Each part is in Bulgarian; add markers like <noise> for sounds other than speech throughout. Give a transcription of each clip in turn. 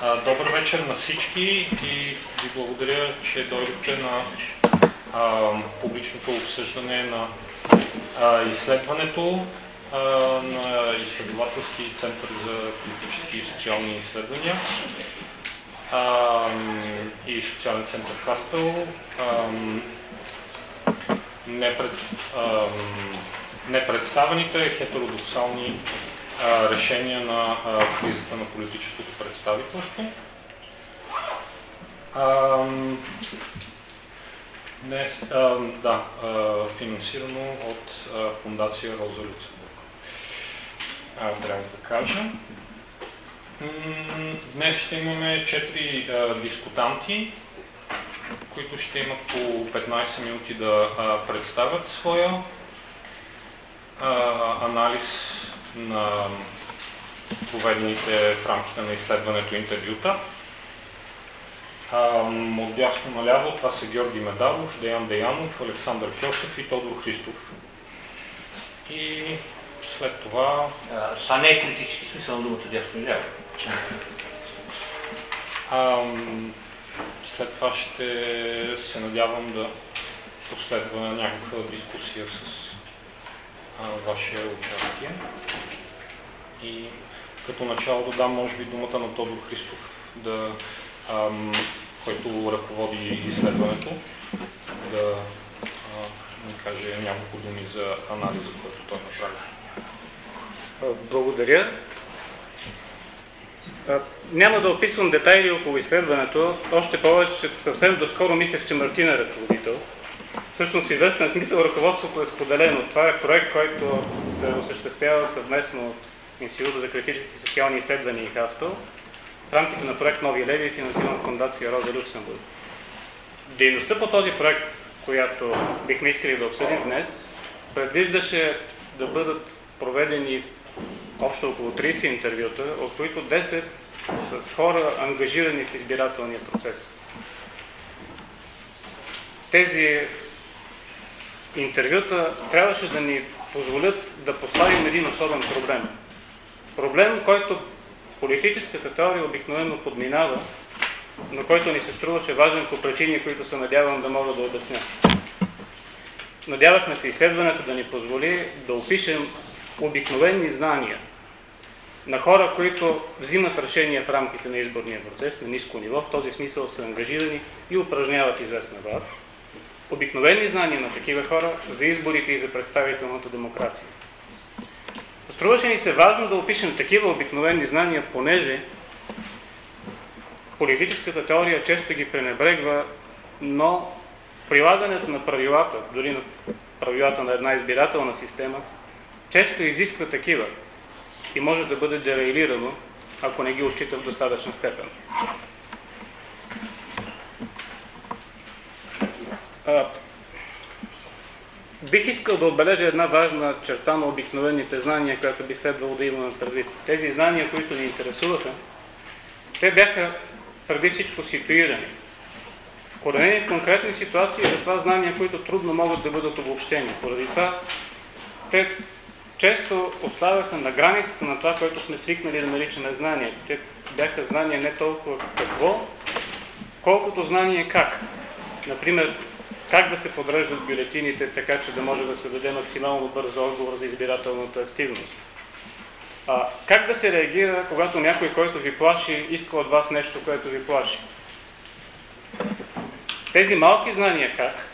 Добър вечер на всички и ви благодаря, че дойдохте на а, публичното обсъждане на а, изследването а, на изследователски център за политически и социални изследвания и социален център Хаспел. Непред, непредставените хетеродоксални решения на кризата на политическото представителство. Днес, да, финансирано от фундация Роза Люценбург. Трябва да кажа. Днес ще имаме 4 дискутанти, които ще имат по 15 минути да представят своя анализ на проведените в рамките на изследването интервюта. От дясно наляво това са Георги Медалов, Деян Деянов, Александър Кьосев и Тодор Христов. И след това... А, не е критически смисъл на думата дясно наляво. след това ще се надявам да последва някаква дискусия с ваше участие. И като начало да дам, може би, думата на Тодор Христов, да, ам, който ръководи изследването, да а, ни каже няколко думи за анализа, който той направи. Благодаря. Няма да описвам детайли около изследването, още повече, че съвсем доскоро мислех, че Мартина е ръководител. Всъщност в известен смисъл ръководството е споделено. Това е проект, който се осъществява съвместно от Института за критически и социални изследвания и Хаспел в рамките на проект Нови леви, финансиран от фундация Роза Люксембург. Дейността по този проект, която бихме искали да обсъдим днес, предвиждаше да бъдат проведени общо около 30 интервюта, от които 10 с хора ангажирани в избирателния процес. Тези интервюта трябваше да ни позволят да поставим един особен проблем. Проблем, който политическата теория обикновено подминава, но който ни се струваше важен по причини, които се надявам да мога да обясня. Надявахме се изследването да ни позволи да опишем обикновени знания на хора, които взимат решения в рамките на изборния процес на ниско ниво, в този смисъл са ангажирани и упражняват известна власт обикновени знания на такива хора за изборите и за представителната демокрация. Струваше ни се важно да опишем такива обикновени знания, понеже политическата теория често ги пренебрегва, но прилагането на правилата, дори на правилата на една избирателна система, често изисква такива и може да бъде дерейлирано, ако не ги отчита в достатъчна степен. Бих искал да отбележа една важна черта на обикновените знания, която би следвало да имаме предвид. Тези знания, които ни интересуваха, те бяха преди всичко ситуирани. Коренени конкретни ситуации за това знания, които трудно могат да бъдат обобщени. Поради това те често оставаха на границата на това, което сме свикнали да наричаме знания. Те бяха знания не толкова какво, колкото знание как. Например, как да се подреждат бюлетините, така че да може да се даде максимално бързо отговор за избирателната активност. А, как да се реагира, когато някой, който ви плаши, иска от вас нещо, което ви плаши? Тези малки знания как,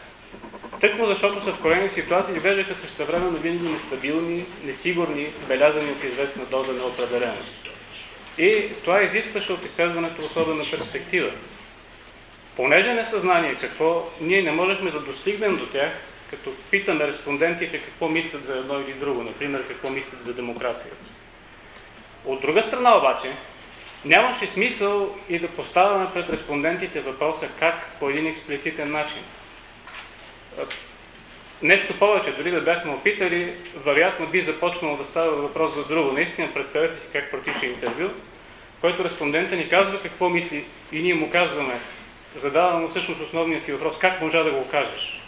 тъкмо защото са в корени ситуации, изглеждаха същевременно винаги нестабилни, несигурни, белязани от известна доза неопределеност. И това изискваше от изследването особена перспектива понеже несъзнание какво, ние не можехме да достигнем до тях, като питаме респондентите какво мислят за едно или друго, например какво мислят за демокрацията. От друга страна обаче, нямаше смисъл и да поставяме пред респондентите въпроса как по един експлицитен начин. Нещо повече, дори да бяхме опитали, вероятно би започнало да става въпрос за друго. Наистина, представете си как протича интервю, който респондента ни казва какво мисли и ние му казваме задавам всъщност основния си въпрос, как можа да го кажеш?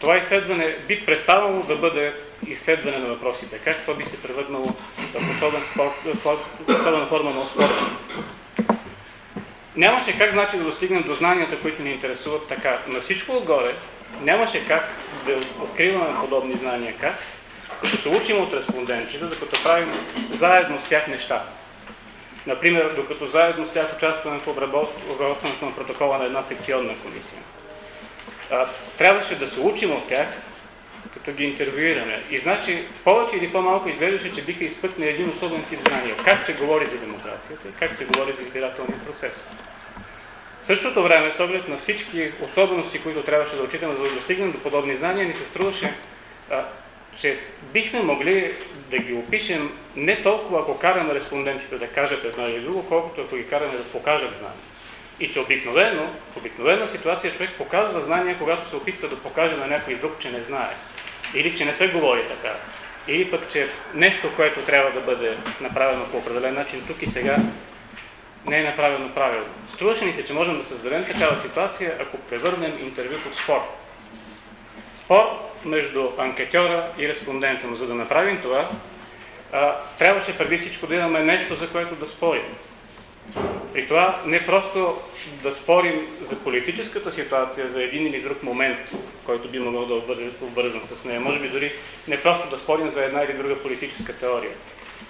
Това изследване би преставало да бъде изследване на въпросите. Как то би се превърнало в особен спорт, в форма на спорт. нямаше как значи да достигнем до знанията, които ни интересуват така. На всичко отгоре нямаше как да откриваме подобни знания. Как? Като се учим от респондентите, докато правим заедно с тях неща. Например, докато заедно с тях участваме в обработването на протокола на една секционна комисия. А, трябваше да се учим от тях, като ги интервюираме. И значи, повече или по-малко изглеждаше, че биха изпъкнали един особен тип знания. Как се говори за демокрацията и как се говори за избирателния процес. В същото време, с оглед на всички особености, които трябваше да отчитаме, за да достигнем до подобни знания, ни се струваше, че бихме могли да ги опишем не толкова, ако караме респондентите да кажат едно или друго, колкото ако ги караме да покажат знания. И че обикновено, в обикновена ситуация човек показва знания, когато се опитва да покаже на някой друг, че не знае. Или че не се говори така. Или пък, че нещо, което трябва да бъде направено по определен начин тук и сега, не е направено правилно. Струваше ни се, че можем да създадем такава ситуация, ако превърнем интервюто в спор. Спор между анкетьора и респондента. Но за да направим това, трябваше преди всичко да имаме нещо, за което да спорим. При това не просто да спорим за политическата ситуация, за един или друг момент, който би могъл да бъде обвързан с нея. Може би дори не просто да спорим за една или друга политическа теория.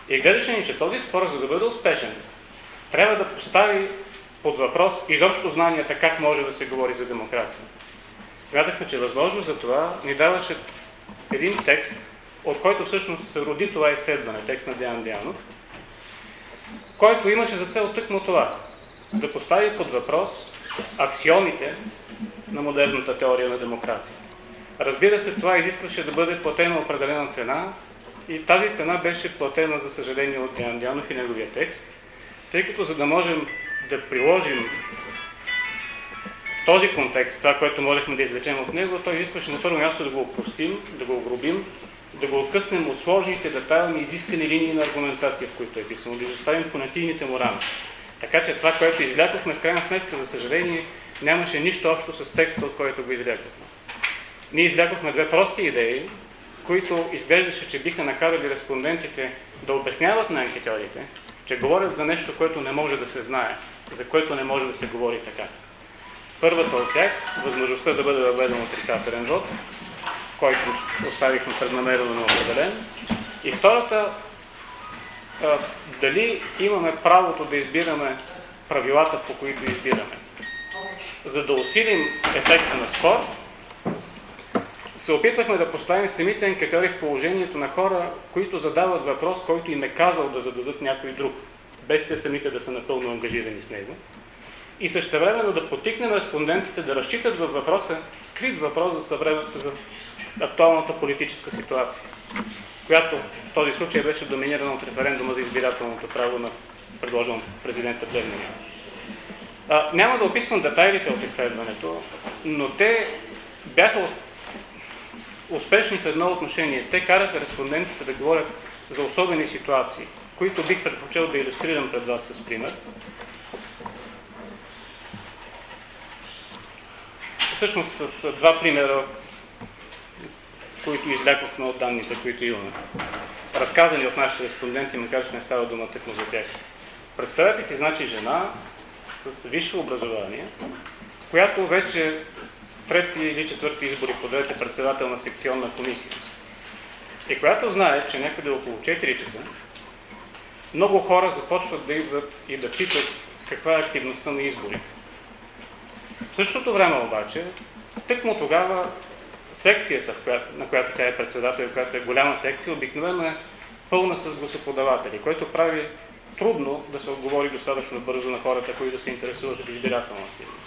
И гледаше ни, че този спор, за да бъде успешен, трябва да постави под въпрос изобщо знанията как може да се говори за демокрация. Смятахме, че възможно за това ни даваше един текст, от който всъщност се роди това изследване, текст на Диан Дианов, който имаше за цел тъкмо това, да постави под въпрос аксиомите на модерната теория на демокрация. Разбира се, това изискваше да бъде платена определена цена и тази цена беше платена, за съжаление, от Диан Дианов и неговия текст, тъй като за да можем да приложим този контекст, това, което можехме да извлечем от него, той изискваше на първо място да го опростим, да го огрубим, да го откъснем от сложните, детайлни, изискани линии на аргументация, в които е писано, да изоставим понятийните му рами. Така че това, което извлякохме, в крайна сметка, за съжаление, нямаше нищо общо с текста, от който го извлякохме. Ние извлякохме две прости идеи, които изглеждаше, че биха накарали респондентите да обясняват на анкетьорите, че говорят за нещо, което не може да се знае, за което не може да се говори така. Първата от тях, възможността да бъде въведен отрицателен вод, който оставихме преднамерено неопределен. И втората, дали имаме правото да избираме правилата, по които избираме. За да усилим ефекта на спор, се опитвахме да поставим самите анкетьори в положението на хора, които задават въпрос, който им е казал да зададат някой друг, без те самите да са напълно ангажирани с него и същевременно да потикнем респондентите да разчитат във въпроса, скрит въпрос за, съвремен, за актуалната политическа ситуация, която в този случай беше доминирана от референдума за избирателното право на предложен президента Плевнения. няма да описвам детайлите от изследването, но те бяха успешни в едно отношение. Те караха респондентите да говорят за особени ситуации, които бих предпочел да иллюстрирам пред вас с пример. Всъщност с два примера, които излякохме от данните, които имаме. Разказани от нашите респонденти, макар че не става дума тъкмо за тях. Представете си, значи, жена с висше образование, която вече трети или четвърти избори подред е председател на секционна комисия. И която знае, че някъде около 4 часа много хора започват да идват и да питат каква е активността на изборите. В същото време обаче, тъкмо тогава секцията, на която тя е председател, която е голяма секция, обикновено е пълна с гласоподаватели, което прави трудно да се отговори достатъчно бързо на хората, които се интересуват от избирателна активност.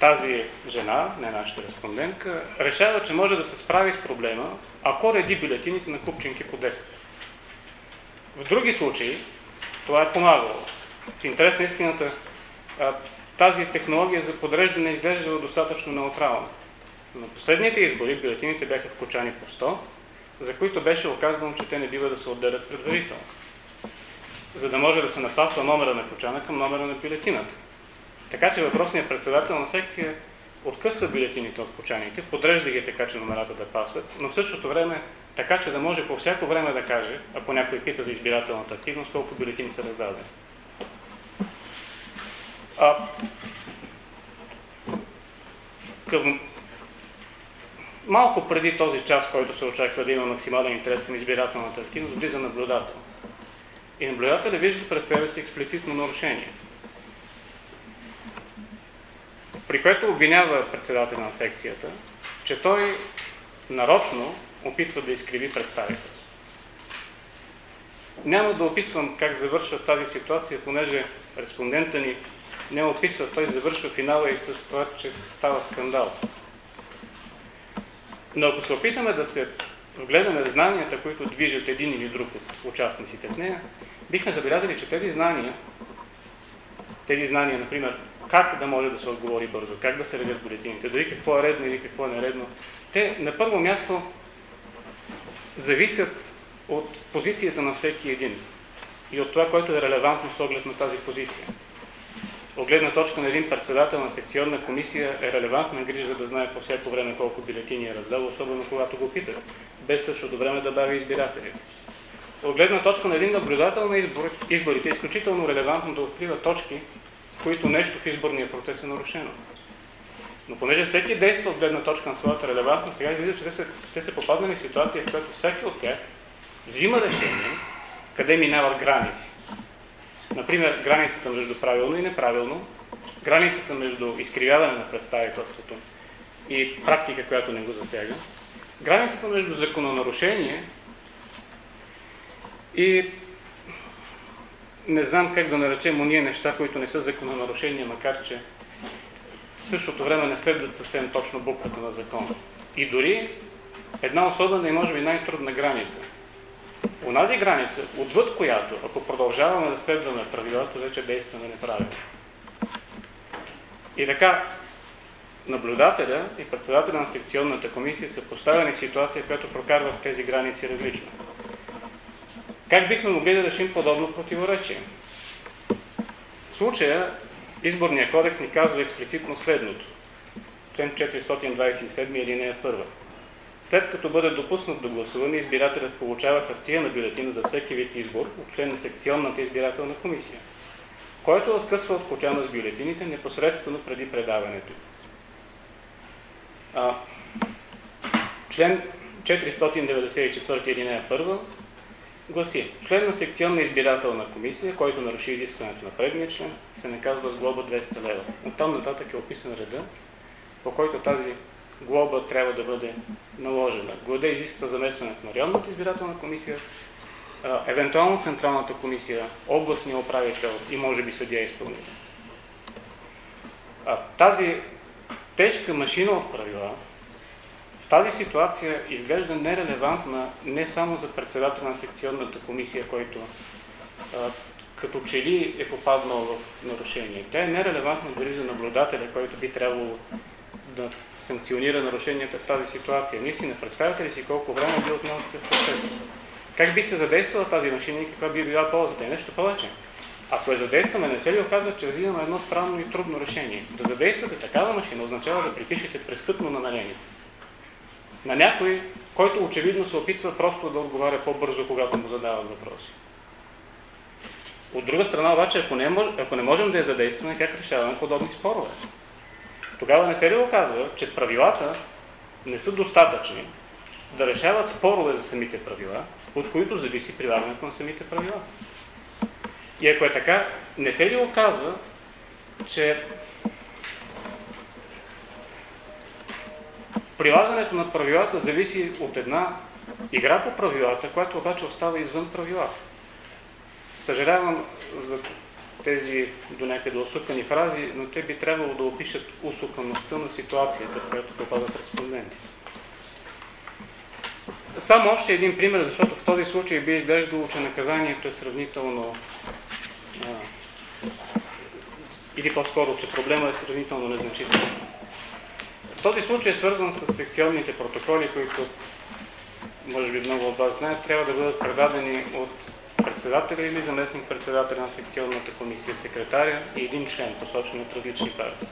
Тази жена, не нашата респондентка, решава, че може да се справи с проблема, ако реди бюлетините на купчинки по 10. В други случаи това е помагало. В интерес на истината, тази технология за подреждане изглеждала достатъчно неутрална. На последните избори бюлетините бяха вкочани по 100, за които беше оказано, че те не бива да се отделят предварително. За да може да се напасва номера на кочана към номера на бюлетината. Така че въпросният председател на секция откъсва бюлетините от кочаните, подрежда ги така, че номерата да пасват, но в същото време така, че да може по всяко време да каже, ако някой пита за избирателната активност, колко бюлетини са раздадени. А, към, малко преди този час, който се очаква да има максимален интерес към избирателната активност, влиза наблюдател. И наблюдателя вижда пред себе си експлицитно нарушение. При което обвинява председателя на секцията, че той нарочно опитва да изкриви представителство. Няма да описвам как завършва тази ситуация, понеже респондента ни не описва, той завършва финала и с това, че става скандал. Но ако се опитаме да се вгледаме в знанията, които движат един или друг от участниците в нея, бихме забелязали, че тези знания, тези знания, например, как да може да се отговори бързо, как да се редят бюлетините, дори какво е редно или какво е нередно, те на първо място зависят от позицията на всеки един и от това, което е релевантно с оглед на тази позиция. От гледна точка на един председател на секционна комисия е релевантна грижа да знае по всяко време колко бюлетини е раздал, особено когато го питат, без същото време да бави избирателите. От гледна точка на един наблюдател на изборите е изключително релевантно да открива точки, които нещо в изборния процес е нарушено. Но понеже всеки действа от гледна точка на своята релевантност, сега излиза, че те са, те са попаднали в ситуация, в която всеки от тях взима решение къде минават граници. Например, границата между правилно и неправилно, границата между изкривяване на представителството и практика, която не го засяга, границата между закононарушение и не знам как да наречем уния неща, които не са закононарушения, макар че в същото време не следват съвсем точно буквата на закона. И дори една особена и може би най-трудна граница. Унази граница, отвъд която, ако продължаваме да следваме правилата, вече действаме неправилно. И така, наблюдателя и председателя на секционната комисия са поставени в ситуация, която прокарва тези граници различно. Как бихме могли да решим подобно противоречие? В случая Изборния кодекс ни казва експлицитно следното. Член 427 алинея 1. След като бъде допуснат до гласуване, избирателят получава хартия на бюлетина за всеки вид избор от член на секционната избирателна комисия, който откъсва от кочана с бюлетините непосредствено преди предаването. А, член 494 алинея 1 гласи, член на секционна избирателна комисия, който наруши изискването на предния член, се наказва с глоба 200 лева. От там нататък е описан реда, по който тази глоба трябва да бъде наложена. Глада изисква заместването на районната избирателна комисия, евентуално Централната комисия, областния управител и може би съдия изпълнител. Тази тежка машина от правила тази ситуация изглежда нерелевантна не само за председателя на секционната комисия, който като че ли е попаднал в нарушение. Тя е нерелевантна дори за наблюдателя, който би трябвало да санкционира нарушенията в тази ситуация. Ние си не представяте ли си колко време би отнел такъв процес? Как би се задействала тази машина и каква би била ползата? И нещо повече. Ако я задействаме, не се ли оказва, че взимаме едно странно и трудно решение? Да задействате такава машина означава да припишете престъпно намерение на някой, който очевидно се опитва просто да отговаря по-бързо, когато му задават въпроси. От друга страна обаче, ако не, ако не можем да я задействаме, как решаваме подобни спорове? Тогава не се ли оказва, че правилата не са достатъчни да решават спорове за самите правила, от които зависи прилагането на самите правила? И ако е така, не се ли оказва, че Прилагането на правилата зависи от една игра по правилата, която обаче остава извън правилата. Съжалявам за тези до някъде усукани фрази, но те би трябвало да опишат усукаността на ситуацията, в която попадат респонденти. Само още един пример, защото в този случай би изглеждало, че наказанието е сравнително а, или по-скоро, че проблема е сравнително незначителен. Този случай е свързан с секционните протоколи, които може би много от вас знаят, трябва да бъдат предадени от председателя или заместник председателя на секционната комисия, секретаря и един член, посочен от различни партии.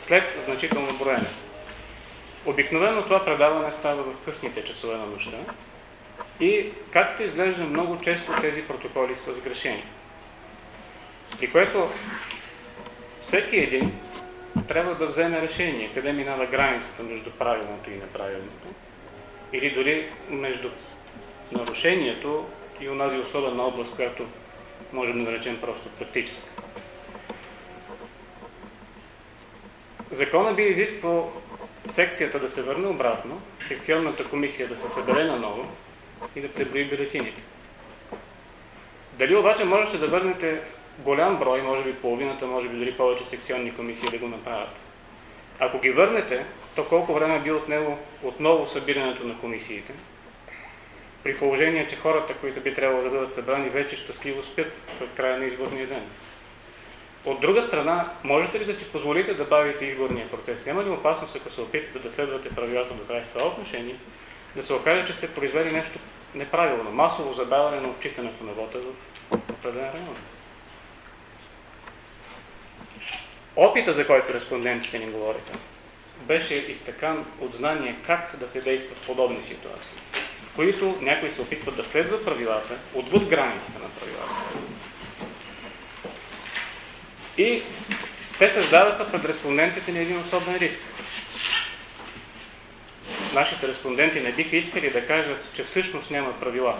След значително броене. Обикновено това предаване става в късните часове на нощта и, както изглежда, много често тези протоколи са сгрешени. При което всеки един трябва да вземе решение къде минава границата между правилното и неправилното. Или дори между нарушението и онази особена област, която можем да наречем просто практическа. Закона би изисквал секцията да се върне обратно, секционната комисия да се събере наново и да преброи бюлетините. Дали обаче можете да върнете голям брой, може би половината, може би дори повече секционни комисии да го направят? Ако ги върнете, то колко време би отнело отново събирането на комисиите? При положение, че хората, които би трябвало да бъдат събрани, вече щастливо спят след края на изборния ден. От друга страна, можете ли да си позволите да бавите изборния процес? Няма ли опасност, ако се опитате да следвате правилата до край в това отношение, да се окаже, че сте произвели нещо неправилно, масово забавяне на отчитането на вота в определен район? Опита, за който респондентите ни говориха, беше изтъкан от знание как да се действа в подобни ситуации, които някой се опитват да следва правилата отвъд границите на правилата. И те създаваха пред респондентите ни един особен риск. Нашите респонденти не биха искали да кажат, че всъщност няма правила,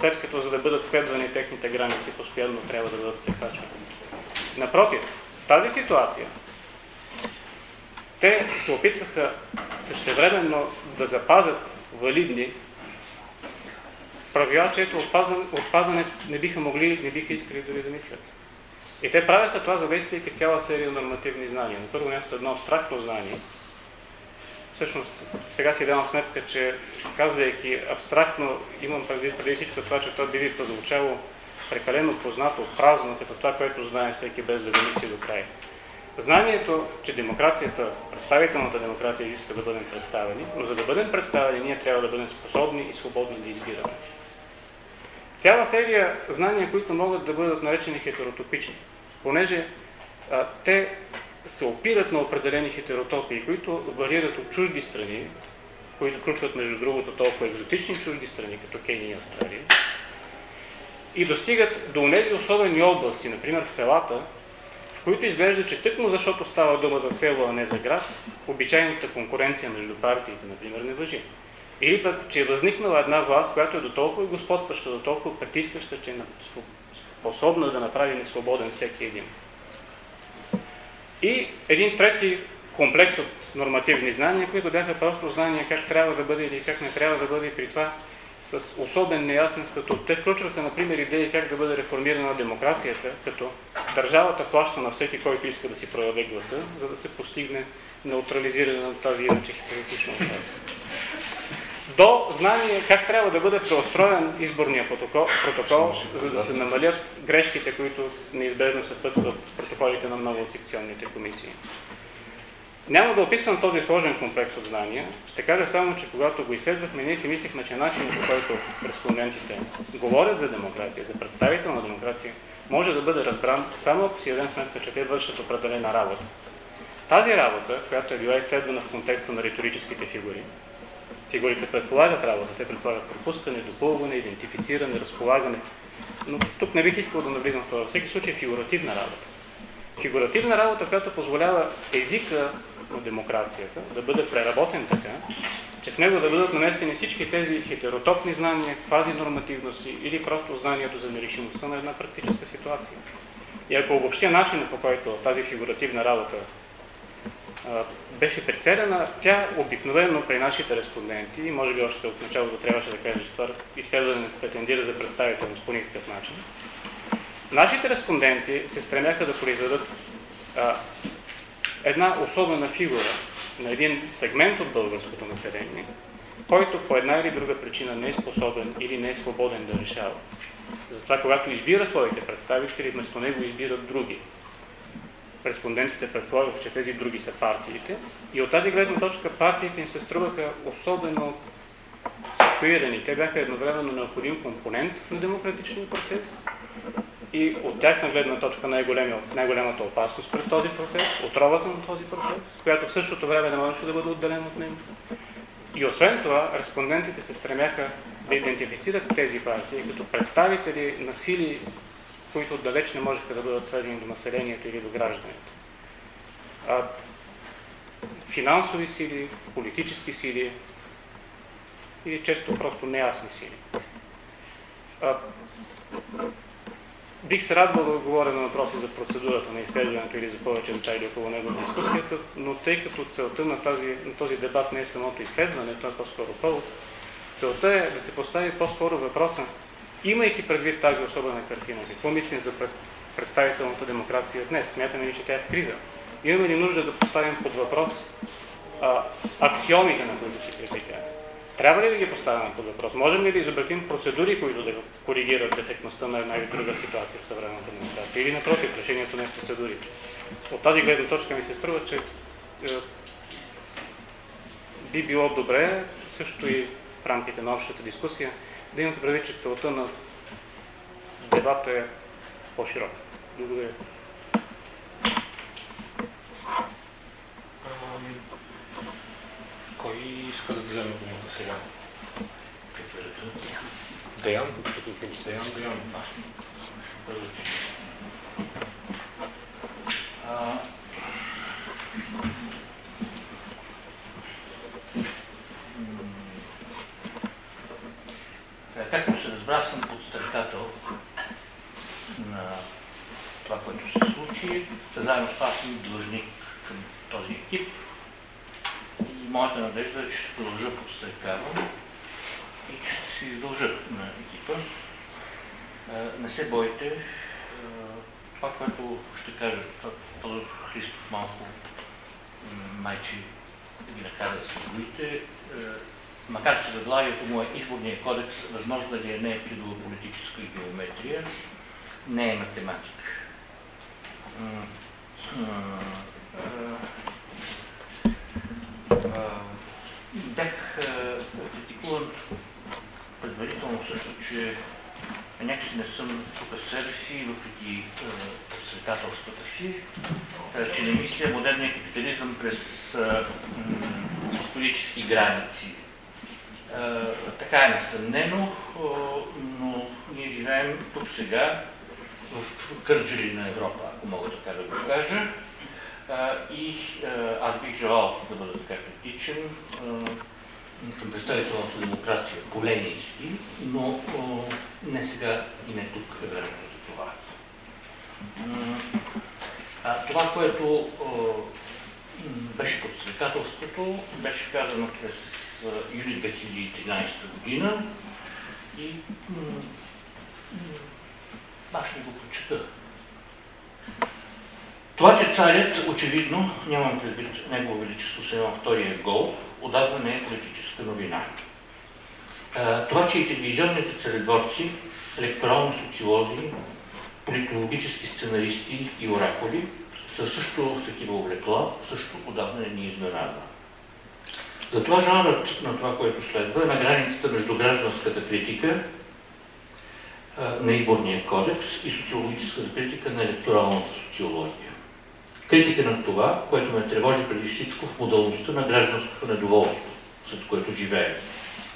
след като за да бъдат следвани техните граници, постоянно трябва да бъдат прекрачвани. Напротив, в тази ситуация те се опитваха същевременно да запазят валидни правила, чието отпадане не биха могли, не биха искали дори да мислят. И те правяха това, задействайки цяла серия нормативни знания. На първо място едно абстрактно знание. Всъщност, сега си давам сметка, че казвайки абстрактно, имам предвид преди всичко това, че то би ви прозвучало прекалено познато, празно, като това, което знае всеки без да го мисли до край. Знанието, че демокрацията, представителната демокрация изисква да бъдем представени, но за да бъдем представени, ние трябва да бъдем способни и свободни да избираме. Цяла серия знания, които могат да бъдат наречени хетеротопични, понеже а, те се опират на определени хетеротопии, които варират от чужди страни, които включват между другото толкова екзотични чужди страни, като Кения и Австралия, и достигат до тези особени области, например селата, в които изглежда, че тъкмо защото става дума за село, а не за град, обичайната конкуренция между партиите, например, не въжи. Или пък, че е възникнала една власт, която е до толкова господстваща, до толкова притискаща, че е способна да направи несвободен всеки един. И един трети комплекс от нормативни знания, които бяха просто знания как трябва да бъде или как не трябва да бъде при това с особен неясен статут. Те включваха, например, идеи как да бъде реформирана демокрацията, като държавата плаща на всеки, който иска да си прояви гласа, за да се постигне неутрализиране на тази иначе хипотетична до знание как трябва да бъде преустроен изборния протокол, протокол за да се намалят грешките, които неизбежно се пътват протоколите на много от секционните комисии. Няма да описвам този сложен комплекс от знания. Ще кажа само, че когато го изследвахме, ние си мислихме, че начинът по който респондентите говорят за демокрация, за представителна демокрация, може да бъде разбран само ако си дадем сметка, че те вършат определена работа. Тази работа, която е била изследвана в контекста на риторическите фигури, фигурите предполагат работа, те предполагат пропускане, допълване, идентифициране, разполагане. Но тук не бих искал да навлизам в това. Във всеки случай фигуративна работа. Фигуративна работа, която позволява езика на демокрацията да бъде преработен така, че в него да бъдат наместени всички тези хетеротопни знания, квази нормативности или просто знанието за нерешимостта на една практическа ситуация. И ако обобщя начина по който тази фигуративна работа беше прицелена, тя обикновено при нашите респонденти, може би още от началото трябваше да кажа, че това изследване не претендира за представителност по никакъв начин, нашите респонденти се стремяха да произведат а, една особена фигура на един сегмент от българското население, който по една или друга причина не е способен или не е свободен да решава. Затова, когато избира своите представители, вместо него избират други респондентите предполагат, че тези други са партиите. И от тази гледна точка партиите им се струваха особено ситуирани. Те бяха едновременно необходим компонент на демократичния процес и от тяхна гледна точка най-голямата опасност пред този процес, отровата на този процес, която в същото време не можеше да бъде отделена от него. И освен това, респондентите се стремяха да идентифицират тези партии като представители на сили които отдалеч не можеха да бъдат сведени до населението или до гражданите. А, финансови сили, политически сили или често просто неясни сили. А, бих се радвал да отговоря на въпроси за процедурата на изследването или за повече детайли около него в дискусията, но тъй като целта на, тази, на този дебат не е самото изследване, това е по-скоро повод, целта е да се постави по-скоро въпроса, имайки предвид тази особена картина, какво мислим за представителната демокрация днес? Смятаме ли, че тя е в криза? Имаме ли нужда да поставим под въпрос а, аксиомите, на които крепи тя? Трябва ли да ги поставяме под въпрос? Можем ли да изобретим процедури, които да коригират дефектността на една или друга ситуация в съвременната демокрация? Или напротив, решението на процедурите? От тази гледна точка ми се струва, че е, би било добре, също и в рамките на общата дискусия, да имате предвид, че целта на дебата е по-широка. Благодаря. Кой иска да вземе думата сега? Деян? Деян, Деян. Както се разбра, съм подстрекател на това, което се случи. Заедно с това съм длъжник към този екип моята надежда е, че ще продължа подстрекавам и че ще се издължа на екипа. Не се бойте. Това, което ще кажа, Тодор Христов малко майче ви накара да се боите, макар че заглавието му е изборния кодекс, възможно ли е не е политическа геометрия, не е математика бях критикуван предварително също, че някакси не съм тук себе си, въпреки предсветателствата си, че не мисля модерния капитализъм през исторически граници. Така е несъмнено, но ние живеем тук сега, в кърджели на Европа, ако мога така да го кажа и аз бих желал да бъда така критичен към представителната демокрация по ленински, но не сега и не тук е времето за това. А, това, което беше подстрекателството, беше казано през юли 2013 година и аз ще го прочета. Това, че царят, очевидно, нямам предвид Негово Величество Сева втория гол, отдавна не е политическа новина. Това, че и телевизионните царедворци, електорални социолози, политологически сценаристи и оракули са също в такива облекла, също отдавна не ни изненада. Затова жанрът на това, което следва, е на границата между гражданската критика на изборния кодекс и социологическата критика на електоралната социология. Критика на това, което ме тревожи преди всичко в модалността на гражданското недоволство, след което живеем.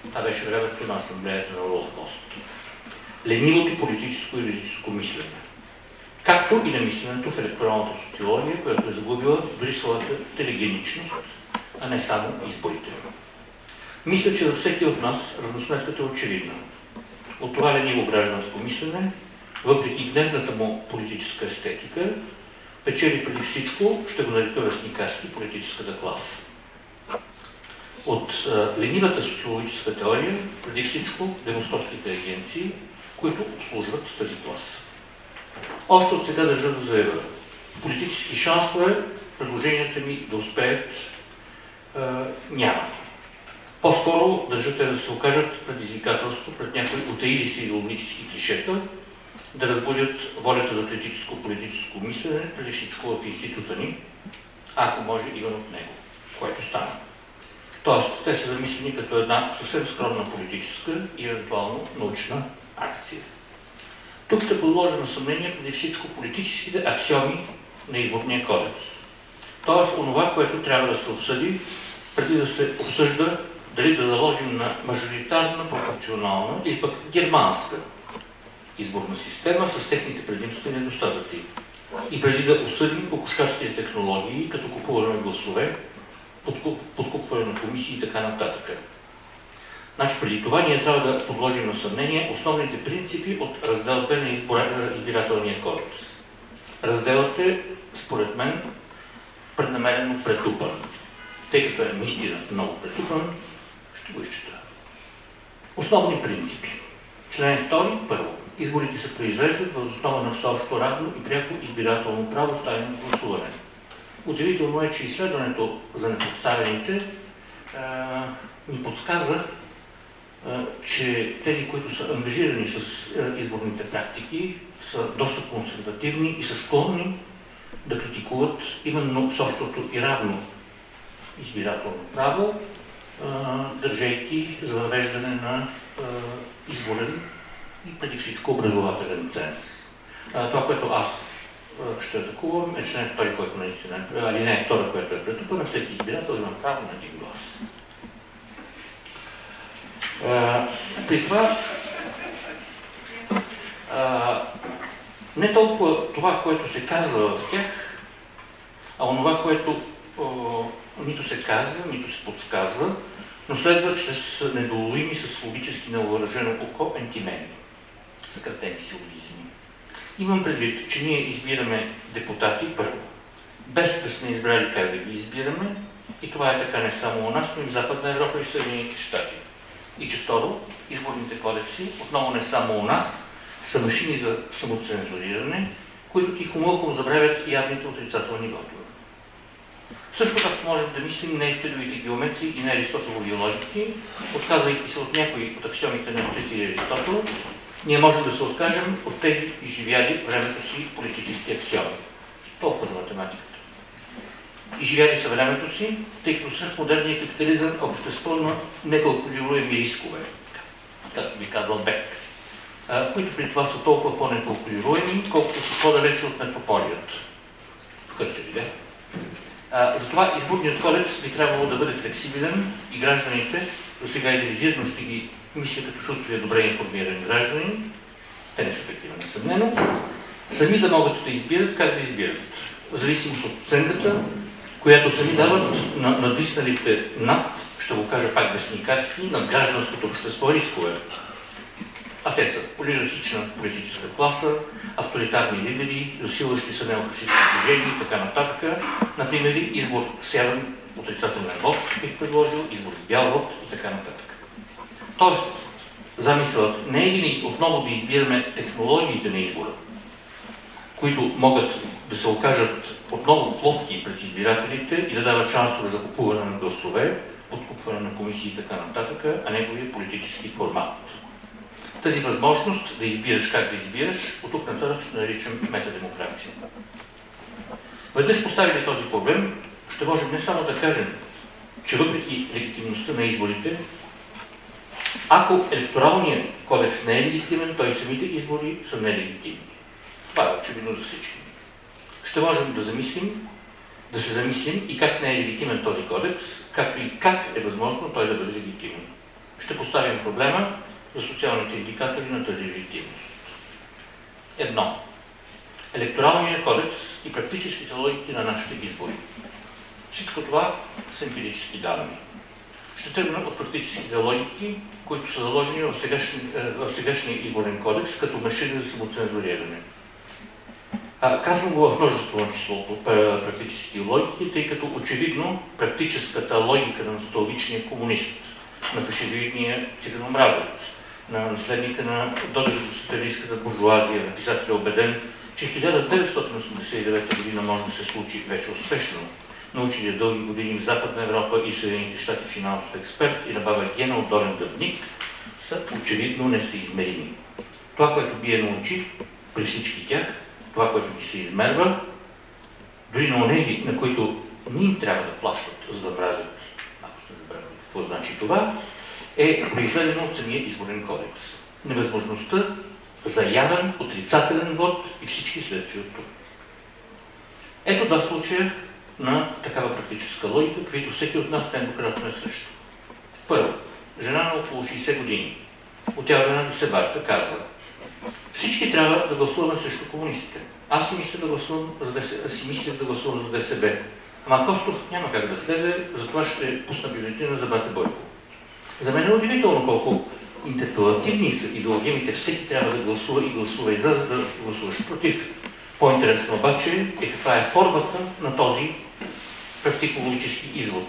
Това беше времето на асамблеята на Ролспост. Ленивото политическо и юридическо мислене. Както и на мисленето в електоралната социология, която е загубила дори своята телегеничност, а не само изборите. Мисля, че за всеки от нас равносметката е очевидна. От това лениво гражданско мислене, въпреки гневната му политическа естетика, печели преди всичко, ще го нарека вестникарски, политическата класа. От а, ленивата социологическа теория, преди всичко, демосковските агенции, които обслужват тази класа. Още от сега държа да заявя. Политически шансове предложенията ми да успеят няма. По-скоро държа те да се окажат предизвикателство пред някои утаили си идеологически клишета, да разбудят волята за критическо политическо мислене, преди всичко в института ни, ако може и от него, което стана. Тоест, те са замислени като една съвсем скромна политическа и евентуално научна акция. Тук ще подложа на съмнение преди всичко политическите аксиоми на изборния кодекс. Тоест, онова, което трябва да се обсъди, преди да се обсъжда дали да заложим на мажоритарна, пропорционална или пък германска изборна система с техните предимства и недостатъци. И преди да осъдим кокошкарските технологии, като купуване на гласове, подкуп, подкупване на комисии и така нататък. Значи преди това ние трябва да подложим на съмнение основните принципи от раздел 2 на избирателния кодекс. Разделът е, според мен, преднамерено претупан. Тъй като е наистина много претупан, ще го изчета. Основни принципи. Член 2. Първо. Изборите се произвеждат въз основа на всеобщо равно и пряко избирателно право с тайно гласуване. Удивително е, че изследването за неподставените ни подсказва, че тези, които са ангажирани с изборните практики, са доста консервативни и са склонни да критикуват именно собственото и равно избирателно право, държейки за въвеждане на изборен и преди всичко образователен ценз. Това, което аз ще атакувам е член 2, който наистина е, алинея 2, което е претупана, всеки избирател има право на един глас. При това не толкова това, което се казва в тях, а онова, което нито се казва, нито се подсказва, но следва чрез недоловими с логически невъоръжено око ентимени, съкратени силогизми. Имам предвид, че ние избираме депутати първо, без да сме избрали как да ги избираме, и това е така не само у нас, но и в Западна Европа и в Съединените щати. И че второ, изборните кодекси, отново не само у нас, са машини за самоцензуриране, които тихомълком забравят явните отрицателни готове. Също както можем да мислим не Евклидовите геометри и на Аристотелови логики, отказвайки се от някои от аксиомите на Евклид и Аристотел, ние можем да се откажем от тези изживяли времето си политически аксиоми. Толкова за математиката. Изживяли са времето си, тъй като свърхмодерният капитализъм е общество на некалкулируеми рискове, както би казал Бек, които при това са толкова по-некалкулируеми, колкото са по-далече от метрополията. В Кърчеви, да? затова изборният кодекс би трябвало да бъде флексибилен и гражданите, до сега идеализирано ще ги мисля като шутовия добре информирани граждани, те не са такива несъмнено, сами да могат да избират как да избират. В зависимост от оценката, която сами дават на надвисналите над, ще го кажа пак вестникарски, над гражданското общество рискове. А те са олигархична политическа класа, авторитарни лидери, засилващи се неофашистски движения и така нататък. Например, избор с явен отрицателен вод бих предложил, избор с бял вод и така нататък. Тоест, замисълът не е ли отново да избираме технологиите на избора, които могат да се окажат отново клопки пред избирателите и да дават шансове за купуване на гласове, подкупване на комисии и така нататък, а неговия политически формат. Тази възможност да избираш как да избираш, от тук нататък ще наричам метадемокрация. Веднъж поставили този проблем, ще можем не само да кажем, че въпреки легитимността на изборите, ако електоралният кодекс не е легитимен, той самите избори са нелегитимни. Това е очевидно за всички. Ще можем да замислим, да се замислим и как не е легитимен този кодекс, както и как е възможно той да бъде легитимен. Ще поставим проблема за социалните индикатори на тази легитимност. Едно. Електоралният кодекс и практическите логики на нашите избори. Всичко това са емпирически данни. Ще тръгна от практическите логики, които са заложени в сегашния, е, в сегашния изборен кодекс като машини за самоцензуриране. А, казвам го в множество число по практически логики, тъй като очевидно практическата логика на носталгичния комунист, на фашизоидния циганомразец, на наследника на додекаталистската буржуазия, на писателя убеден, че 1989 година може да се случи вече успешно. Научили дълги години в Западна Европа и Съединените щати финансов експерт и набавя гена от Долен Дъбник, са очевидно несъизмерими. Това, което бие на очи при всички тях, това, което ги се измерва, дори на онези, на които не им трябва да плащат, за да мразят, ако сте забравили какво значи това, е произведено от самия изборен кодекс. Невъзможността за явен отрицателен вод и всички следствия от това. Ето два случая на такава практическа логика, които всеки от нас нееднократно е срещу. Първо, жена на около 60 години, отявена на Себарка, казва Всички трябва да гласуваме срещу комунистите. Аз си мисля да гласувам, за да си мислях да гласувам за ДСБ. Ама Костов няма как да влезе, затова ще пусна бюлетина за Бате Бойко. За мен е удивително колко интерпелативни са идеологемите. Всеки трябва да гласува и гласува и за, за да гласуваш против. По-интересно обаче е каква е формата на този практикологически извод,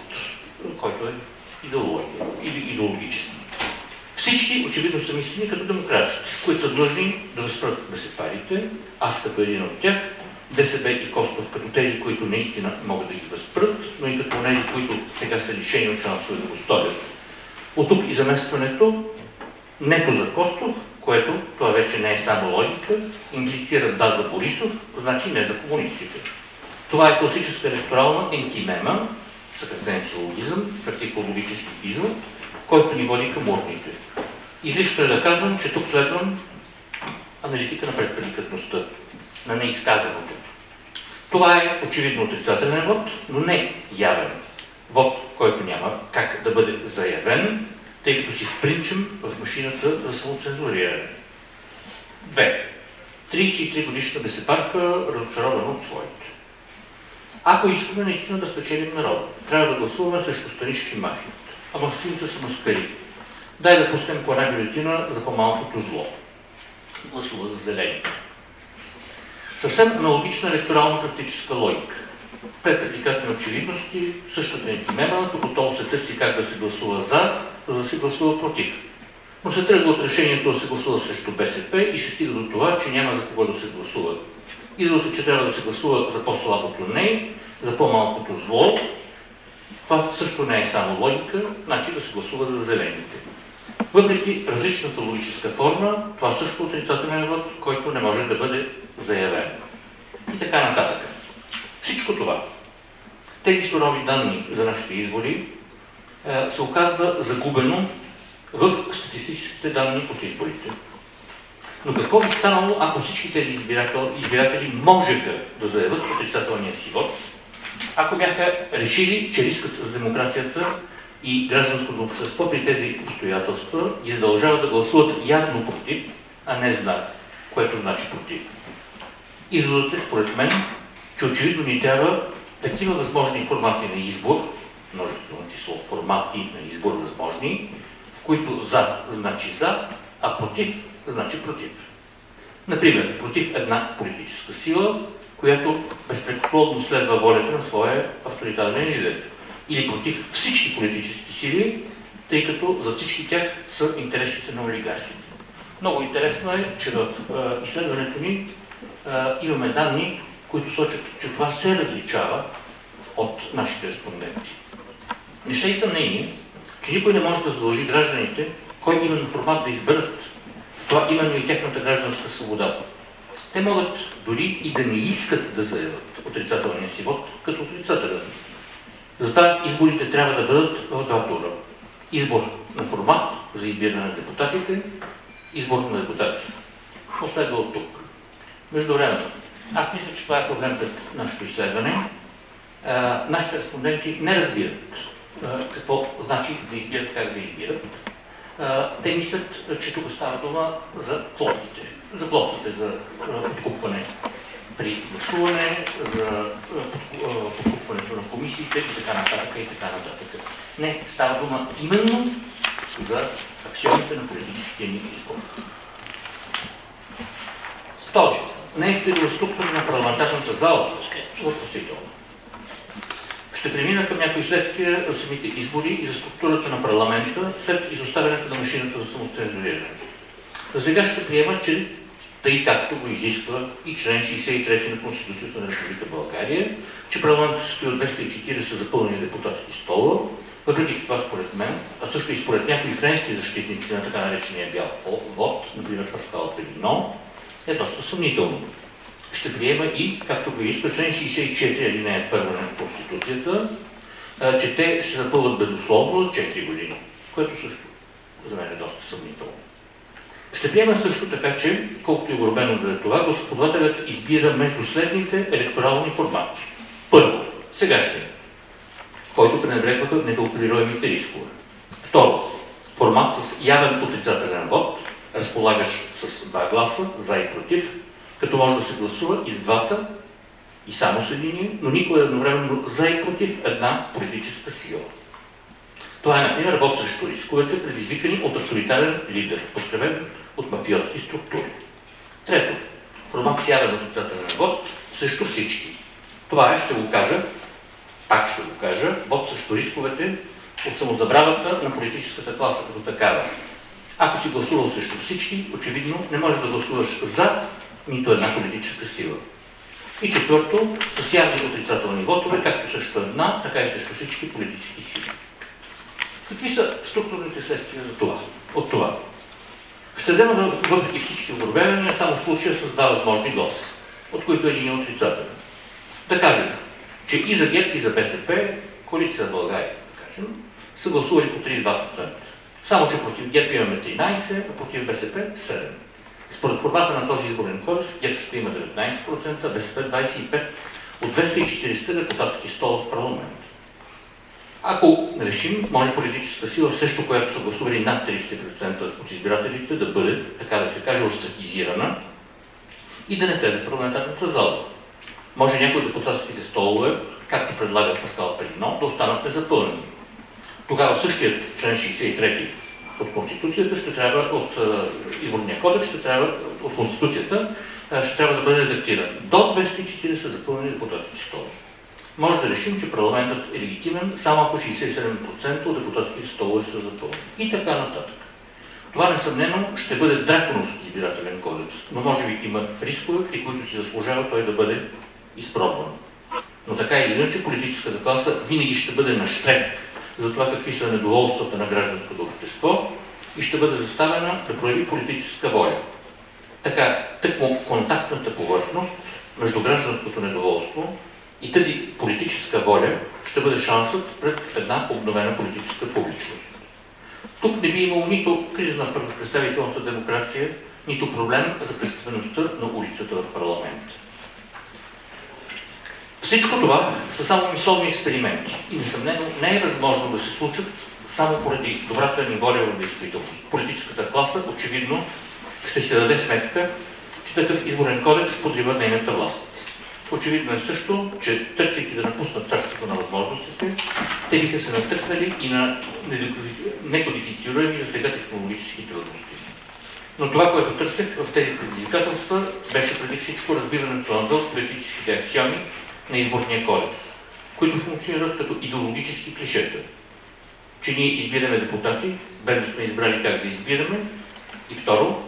който е или идеологически. Всички очевидно са мислени като демократи, които са длъжни да възпрат парите, аз като един от тях, ДСБ и Костов като тези, които наистина могат да ги възпрат, но и като тези, които сега са лишени от шансове да го сторят. От тук и заместването нето за Костов, което, това вече не е само логика, имплицира да за Борисов, значи не за комунистите. Това е класическа електорална енкимема, съкратен силогизъм, практикологически извод, който ни води към урните. Излишно е да казвам, че тук следвам аналитика на предпредикатността, на неизказаното. Това е очевидно отрицателен вод, но не явен. Вод, който няма как да бъде заявен, тъй като си впринчим в машината за самоцензуриране. Две. 33 годишна бесепарка, разочарована от своите. Ако искаме наистина да спечелим народа, трябва да гласуваме срещу Станишев и мафията. Ама сините са маскари. Дай да пуснем по една бюлетина за по-малкото зло. Гласува за зелените. Съвсем аналогична електорално-практическа логика. Пред очевидности, същата е мема, тук се търси как да се гласува за, за да се гласува против. Но се тръгва от решението да се гласува срещу БСП и се стига до това, че няма за кого да се гласува. Изводът е, че трябва да се гласува за по-слабото не, за по-малкото зло. Това също не е само логика, значи да се гласува за зелените. Въпреки различната логическа форма, това също е отрицателен вод, който не може да бъде заявен. И така нататък. Всичко това, тези сурови данни за нашите избори, е, се оказва загубено в статистическите данни от изборите. Но какво би станало, ако всички тези избиратели, избиратели можеха да заявят отрицателния си вод, ако бяха решили, че рискът за демокрацията и гражданското общество при тези обстоятелства ги задължава да гласуват явно против, а не за, което значи против. Изводът е, според мен, че очевидно ни трябва такива възможни формати на избор, множествено число формати на избор възможни, в които за значи за, а против значи против. Например, против една политическа сила, която безпрекословно следва волята на своя авторитарен лидер. Или против всички политически сили, тъй като за всички тях са интересите на олигарсите. Много интересно е, че в изследването ни имаме данни, които сочат, че това се различава от нашите респонденти. Не ще и съмнение, че никой не може да задължи гражданите, кой именно формат да изберат. Това именно и тяхната гражданска свобода. Те могат дори и да не искат да заявят отрицателния си вод като отрицателен. Затова изборите трябва да бъдат в два тура. Избор на формат за избиране на депутатите, избор на депутати. Последва от тук. Между времето, аз мисля, че това е проблем пред нашето изследване. А, нашите респонденти не разбират а, какво значи да избират, как да избират. А, те мислят, че тук става дума за плотите. За плотите, за подкупване при гласуване, за подкупването на комисиите и така нататък и така нататък. Не, става дума именно за аксионите на политическия ни избор. Втори не е структура на парламентарната зала, въпросително. Ще премина към някои следствия за самите избори и за структурата на парламента след изоставянето на машината за самоцензуриране. За сега ще приема, че тъй както го изисква и член 63 на Конституцията на Република България, че парламентът състои от 240 запълнени депутатски стола, въпреки че това според мен, а също и според някои френски защитници на така наречения бял вод, например Паскал Пелино, е доста съмнително. Ще приема и, както го иска, член 64 алинея 1 на Конституцията, че те се запълват безусловно за 4 години, което също за мен е доста съмнително. Ще приема също така, че, колкото и горбено да е това, господавателят избира между следните електорални формати. Първо, сегашния, който пренебрегваха некалкулируемите рискове. Второ, формат с явен отрицателен вод, разполагаш с два гласа, за и против, като може да се гласува и с двата, и само с едини, но никога едновременно за и против една политическа сила. Това е, например, вод срещу рисковете, предизвикани от авторитарен лидер, подкрепен от мафиотски структури. Трето, формат сярен отрицателен вод срещу всички. Това е, ще го кажа, пак ще го кажа, вод срещу рисковете от самозабравата на политическата класа като такава. Ако си гласувал срещу всички, очевидно не можеш да гласуваш за нито една политическа сила. И четвърто, с ярки отрицателни вотове, както срещу една, така и срещу всички политически сили. Какви са структурните следствия за това? От това? Ще взема въпреки всички огробявания само случая с два възможни гласа, от които един е отрицателен. Да кажем, че и за ГЕРБ, и за БСП, коалиция за България, да кажем, са гласували по 32%. Само, че против ГЕРБ имаме 13, а против БСП 7. Според формата на този изборен кодекс, ГЕРБ ще има 19%, а БСП 25% от 240 депутатски стола в парламент. Ако решим, може политическа сила, също която са гласували над 30% от избирателите, да бъде, така да се каже, остатизирана и да не влезе в парламентарната зала. Може някои депутатските столове, както предлага Паскал Пелино, да останат незапълнени. Тогава същият член 63 от Конституцията ще трябва, от изборния кодекс ще трябва, от Конституцията ще трябва да бъде редактиран. До 240 запълнени депутатски столове може да решим, че парламентът е легитимен, само ако 67% от депутатските столове са запълнени. И така нататък. Това несъмнено ще бъде драконовски избирателен кодекс, но може би има рискове, при които си заслужава той да бъде изпробван. Но така или иначе политическата класа винаги ще бъде на штрек за това какви са недоволствата на гражданското общество и ще бъде заставена да прояви политическа воля. Така, тъкмо контактната повърхност между гражданското недоволство и тази политическа воля ще бъде шансът пред една обновена политическа публичност. Тук не би имало нито криза на представителната демокрация, нито проблем за представеността на улицата в парламент. Всичко това са само мисловни експерименти и несъмнено не е възможно да се случат само поради добрата ни воля в действителност. Политическата класа очевидно ще се даде сметка, че такъв изборен кодекс подрива нейната власт. Очевидно е също, че търсейки да напуснат царството на възможностите, те биха се натъкнали и на некодифицируеми за сега технологически трудности. Но това, което търсех в тези предизвикателства, беше преди всичко разбирането на дълг политическите аксиони на изборния кодекс, които функционират като идеологически клишета. Че ние избираме депутати, без да сме избрали как да избираме. И второ,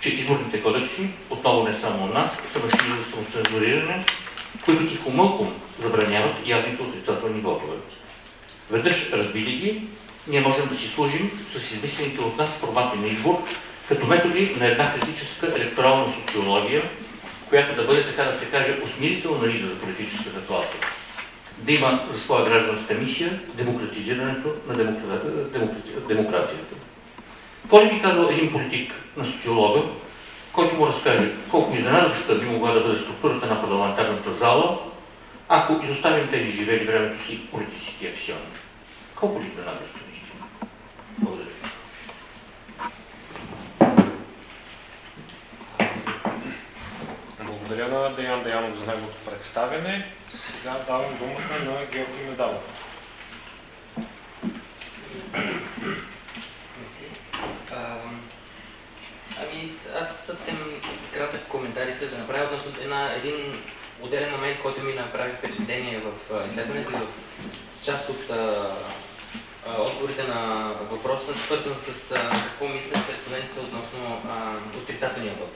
че изборните кодекси, отново не само нас, са машини за самоцензуриране, които тихо мълком забраняват явните отрицателни вотове. Веднъж разбили ги, ние можем да си служим с измислените от нас формати на избор, като методи на една критическа електорална социология, която да бъде, така да се каже, усмирителна лиза за политическата класа. Да има за своя гражданска мисия демократизирането на демокра... демокрацията. Какво ли би казал един политик на социолога, който му разкаже колко изненадваща би могла да бъде структурата на парламентарната зала, ако изоставим тези живели времето си политически аксиони? Колко ли изненадващо наистина? Благодаря ви. Благодаря на Деян Деянов за неговото представяне. Сега давам думата на Георги Медалов. Ами, аз съвсем кратък коментар исках да направя относно една, един отделен момент, който ми направи впечатление в изследването и в част от а, отговорите на въпроса, свързан с а, какво мислят респондентите относно а, отрицателния вод.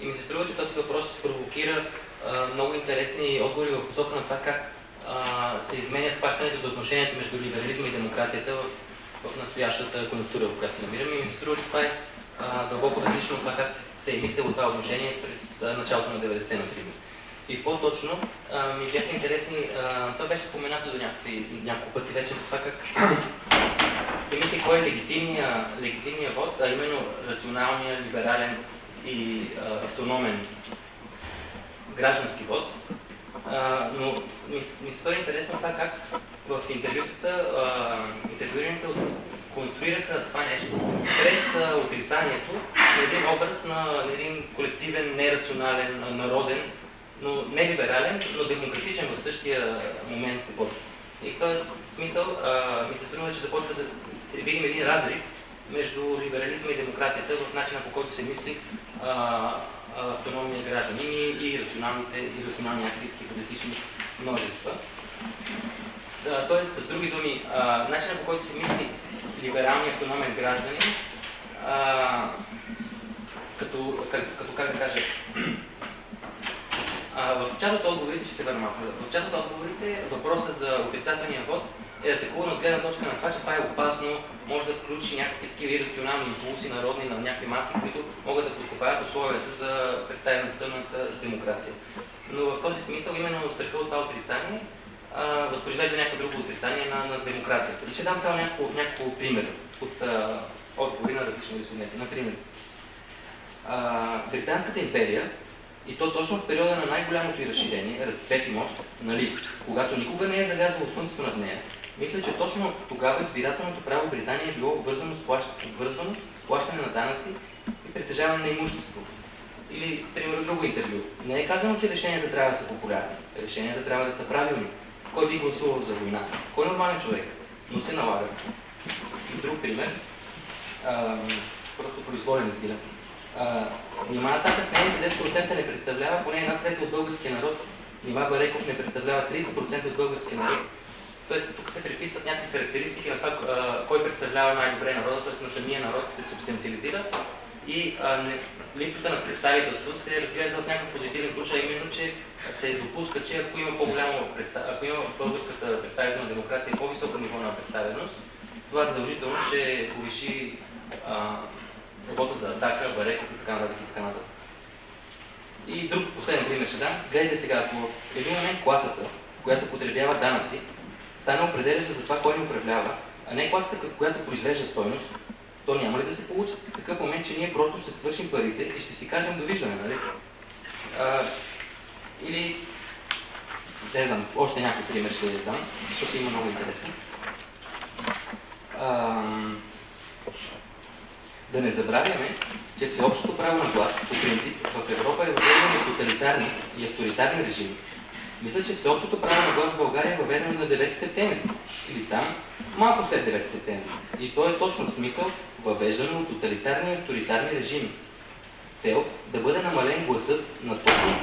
И ми се струва, че този въпрос провокира а, много интересни отговори в посока на това как а, се изменя схващането за отношението между либерализма и демокрацията в, в настоящата конъюнктура, в която намираме. И ми се струва, че това е а, дълбоко различно от това как се, се е мислило това отношение през началото на 90-те, например. И по-точно ми бяха интересни, а, това беше споменато до някакви, няколко пъти вече за това как се мисли кой е легитимния, легитимния вод, а именно рационалния, либерален и а, автономен граждански вод. А, но ми, се стори интересно това как в интервютата интервюираните конструираха това нещо през а, отрицанието един образ на, на един колективен, нерационален, народен, но не либерален, но демократичен в същия момент вод. И в този смисъл а, ми се струва, че започва да видим един разрив между либерализма и демокрацията в начина по който се мисли автономния гражданин и, и рационалните и рационални акти, хипотетични множества. Тоест, с други думи, а, начинът по който се мисли либералния автономен гражданин, а, като, като, как да кажа, в част от отговорите, ще се върна в част от отговорите въпросът за отрицателния вод е атакуван от гледна точка на това, че това е опасно, може да включи някакви такива ирационални импулси народни на някакви маси, които могат да подкопаят условията за представената демокрация. Но в този смисъл, именно страха от това отрицание, възпроизвежда някакво друго отрицание на, на демокрацията. И ще дам само няколко, няколко примера от а, отговори на различни респонденти. Например, а, Британската империя и то точно в периода на най-голямото й разширение, разцвет и мощ, нали, когато никога не е залязвало слънцето над нея, мисля, че точно тогава избирателното право в Британия е било обвързано с, плащ... обвързвано с плащане на данъци и притежаване на имущество. Или, примерно, друго интервю. Не е казано, че решенията трябва да са популярни. Решенията трябва да са правилни. Кой би гласувал за война? Кой е нормален човек? Но се налага. И друг пример. А, просто произволен избира. Нима Атака с нейните 10% не представлява поне една трета от българския народ. Нима Бареков не представлява 30% от българския народ. Тоест тук се приписват някакви характеристики на това, кой представлява най-добре народа, т.е. на самия народ се субстанциализира и а, липсата на представителство се разглежда от някакъв позитивен ключ, а именно, че се допуска, че ако има по-голямо ако има българската представителна демокрация и по-високо ниво на представеност, това задължително ще повиши работа за атака, бареков и така нататък и така нататък. И друг последен пример ще дам. Гледайте сега, в един момент класата, която потребява данъци, стане определяща за това, кой ни управлява, а не класата, която произвежда стойност, то няма ли да се получи в такъв момент, че ние просто ще свършим парите и ще си кажем довиждане, нали? А, или, не знам, още някакъв пример ще дам, защото има много интересно. А, да не забравяме, че всеобщото право на глас, по принцип, в Европа е въведено тоталитарни и авторитарни режими. Мисля, че всеобщото право на глас в България е въведено на 9 септември. Или там, малко след 9 септември. И то е точно в смисъл въвеждане от тоталитарни и авторитарни режими. С цел да бъде намален гласът на точно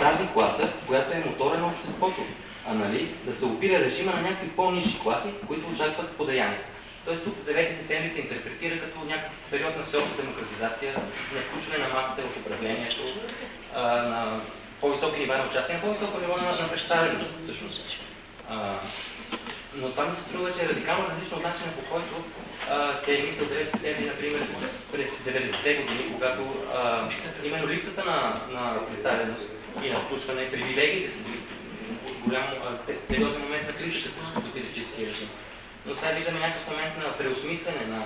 тази класа, която е мотора на обществото. А нали, да се опира режима на някакви по-низши класи, които очакват подаяния. Тоест тук 9 септември се интерпретира като някакъв период на всеобща демократизация, на включване на масата в управлението, на по-високи нива на участие, на по-високо ниво на, представеност, всъщност. А, но това ми се струва, че е радикално различно от начина по който а, се е мислил 9 септември, например, през 90-те години, когато а, именно липсата на, на представеност и на включване, привилегиите си голям, сериозен момент на кризата в социалистическия режим но сега виждаме някакъв момент на преосмислене на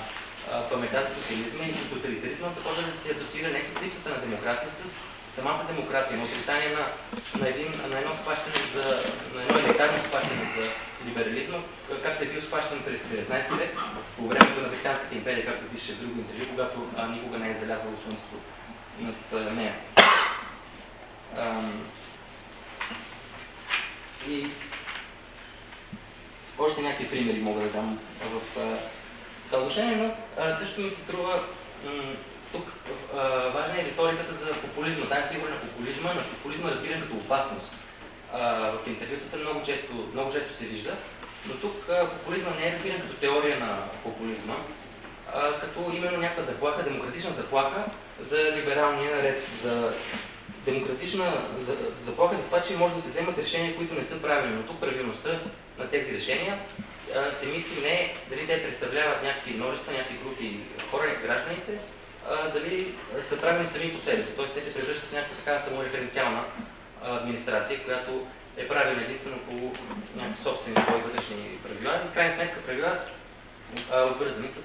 паметта за социализма и тоталитаризма започва да се асоциира не с липсата на демокрация, с самата демокрация, на отрицание на, на, един, на едно схващане за, на едно елитарно схващане за либерализма, както е бил схващан през 19 век, по времето на Британската империя, както пише в друго интервю, когато а, никога не е залязало слънцето над а, нея. Ам, и още някакви примери мога да дам в това отношение, но а, също ми се струва тук а, важна е риториката за популизма, тая фигура на популизма, на популизма разбиран като опасност. А, в интервютата много често, много често се вижда, но тук а, популизма не е разбиран като теория на популизма, а, като именно някаква заплаха, демократична заплаха за либералния ред, за демократична заплаха за това, че може да се вземат решения, които не са правилни. Но тук правилността на тези решения се мисли не дали те представляват някакви множества, някакви групи хора, гражданите, дали са правилни сами по себе си. Тоест те се превръщат в някаква така самореференциална администрация, която е правилна единствено по някакви собствени свои вътрешни правила. И в крайна сметка правила обвързани с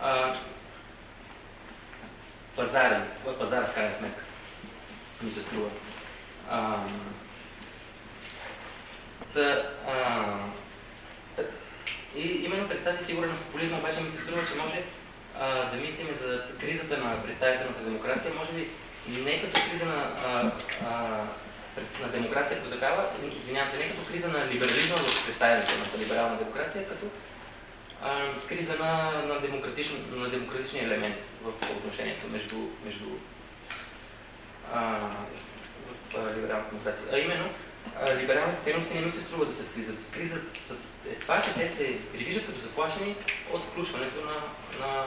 а, пазарен, пазара в крайна сметка ми се струва. А, да, а, и именно през тази фигура на популизма обаче ми се струва, че може а, да мислим за кризата на представителната демокрация, може би не като криза на, а, а, на демокрация като такава, извинявам се, не като криза на либерализма в представителната либерална демокрация, като а, криза на, на, демократичен, на демократичния елемент в отношението между, между а, в а, либералната демокрация. А именно, а, либералните ценности не ми се струва да са в криза. Криза е това, че те се привиждат като заплашени от включването на, на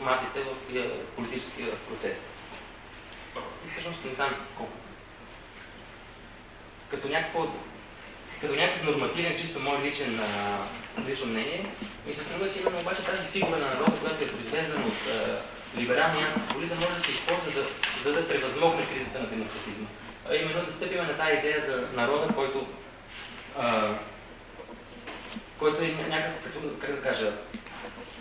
масите в политическия процес. И всъщност не знам колко. Като някакво, като някакъв нормативен, чисто мой личен, лично мнение, ми се струва, че именно обаче тази фигура на народа, която е произведена от либералния популизъм, може да се използва да, за да превъзмогне кризата на демократизма. А именно да стъпим на тази идея за народа, който, а, който е някакъв, как да кажа,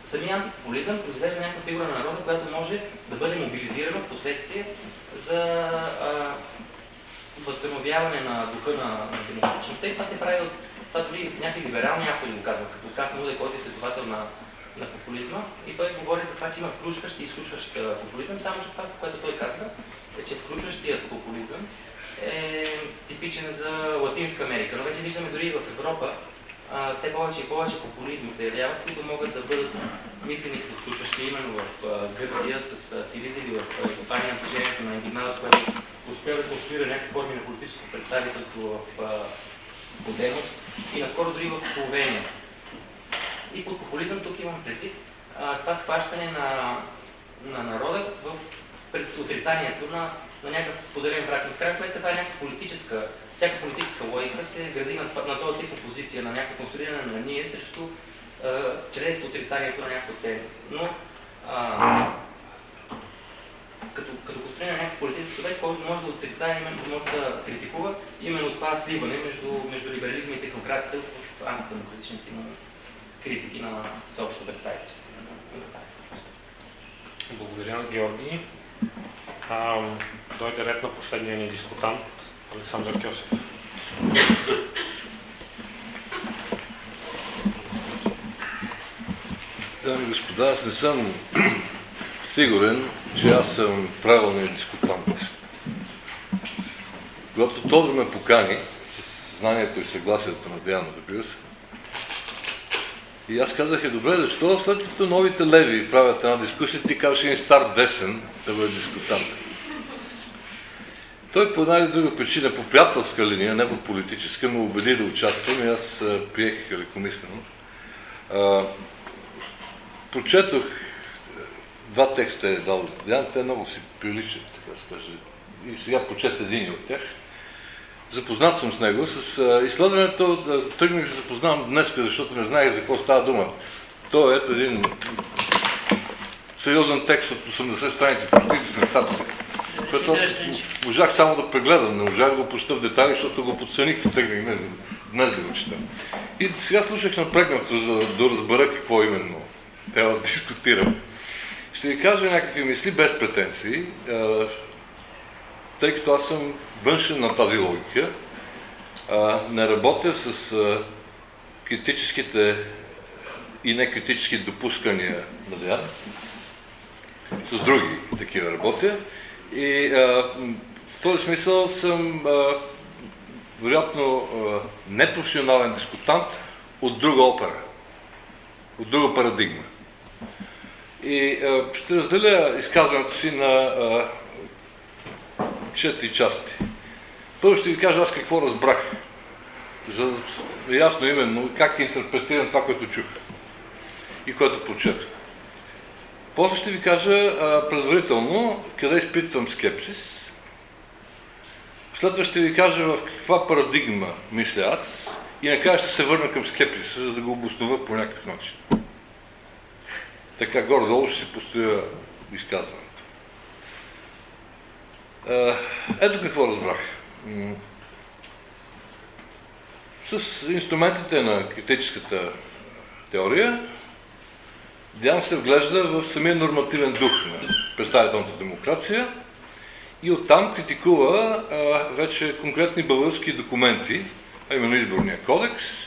самия антипопулизъм произвежда някаква фигура на народа, която може да бъде мобилизирана в последствие за възстановяване на духа на, на демократичността. И това се прави от това дори някакви либерални автори го казват, като Касен Уде, който е следовател на, на популизма. И той говори за това, че има включващ и изключващ популизъм, само че това, което той казва, е, че включващият популизъм е типичен за Латинска Америка. Но вече виждаме дори в Европа а, все повече и повече популизми се явяват, които могат да бъдат мислени като включващи именно в а, Гърция с а, Силизия или в а, Испания движението на Индигналос, което успя да конструира някакви форми на политическо представителство в отделност и наскоро дори в Словения. И под популизъм тук имам предвид а, това схващане на, на народа в, през отрицанието на, на някакъв споделен враг. Но в крайна сметка това е някаква политическа, всяка политическа логика се гради на, на този тип опозиция, на някакво конструиране на ние срещу а, чрез отрицанието на някакво тема. Но а, като, като построение на някакъв политически субект, който може да отрицае, може да критикува именно това сливане между, между либерализма и технократията в антидемократичните му критики на съобщо представителство. Благодаря, Георги. А, дойде ред на последния ни дискутант, Александър Кьосев. Дами и господа, аз не съм <clears throat> сигурен, че аз съм правилният дискутант. Когато Тодор ме покани, с знанието и съгласието на Диана, разбира се, и аз казах, е добре, защо след като новите леви правят една дискусия, ти казваш един стар десен да бъде дискутант. Той по една или друга причина, по приятелска линия, не по политическа, ме убеди да участвам и аз приех лекомислено. Прочетох два текста е дал Диан, те много си приличат, така каже. И сега почет един от тях. Запознат съм с него. С изследването тръгнах да се запознавам днес, защото не знаех за какво става дума. То е ето един сериозен текст от 80 страници, почти дисертация, който аз можах само да прегледам, не можах да го прочета в детайли, защото го подцених и тръгнах днес, днес да го чета. И сега слушах напрегнато, за да разбера какво именно трябва да дискутирам. Ще ви кажа някакви мисли без претенции, тъй като аз съм външен на тази логика. Не работя с критическите и некритически допускания на Деян. С други такива работя. И в този смисъл съм вероятно непрофесионален дискутант от друга опера, от друга парадигма. И а, ще разделя изказването си на четири части. Първо ще ви кажа аз какво разбрах. За да ясно именно как интерпретирам това, което чух и което прочетох. После ще ви кажа а, предварително къде изпитвам скепсис. След това ще ви кажа в каква парадигма мисля аз и накрая ще се върна към скепсиса, за да го обоснова по някакъв начин. Така горе-долу ще си постоя изказването. Ето какво разбрах. С инструментите на критическата теория, Диан се вглежда в самия нормативен дух на представителната демокрация и оттам критикува а, вече конкретни български документи, а именно изборния кодекс,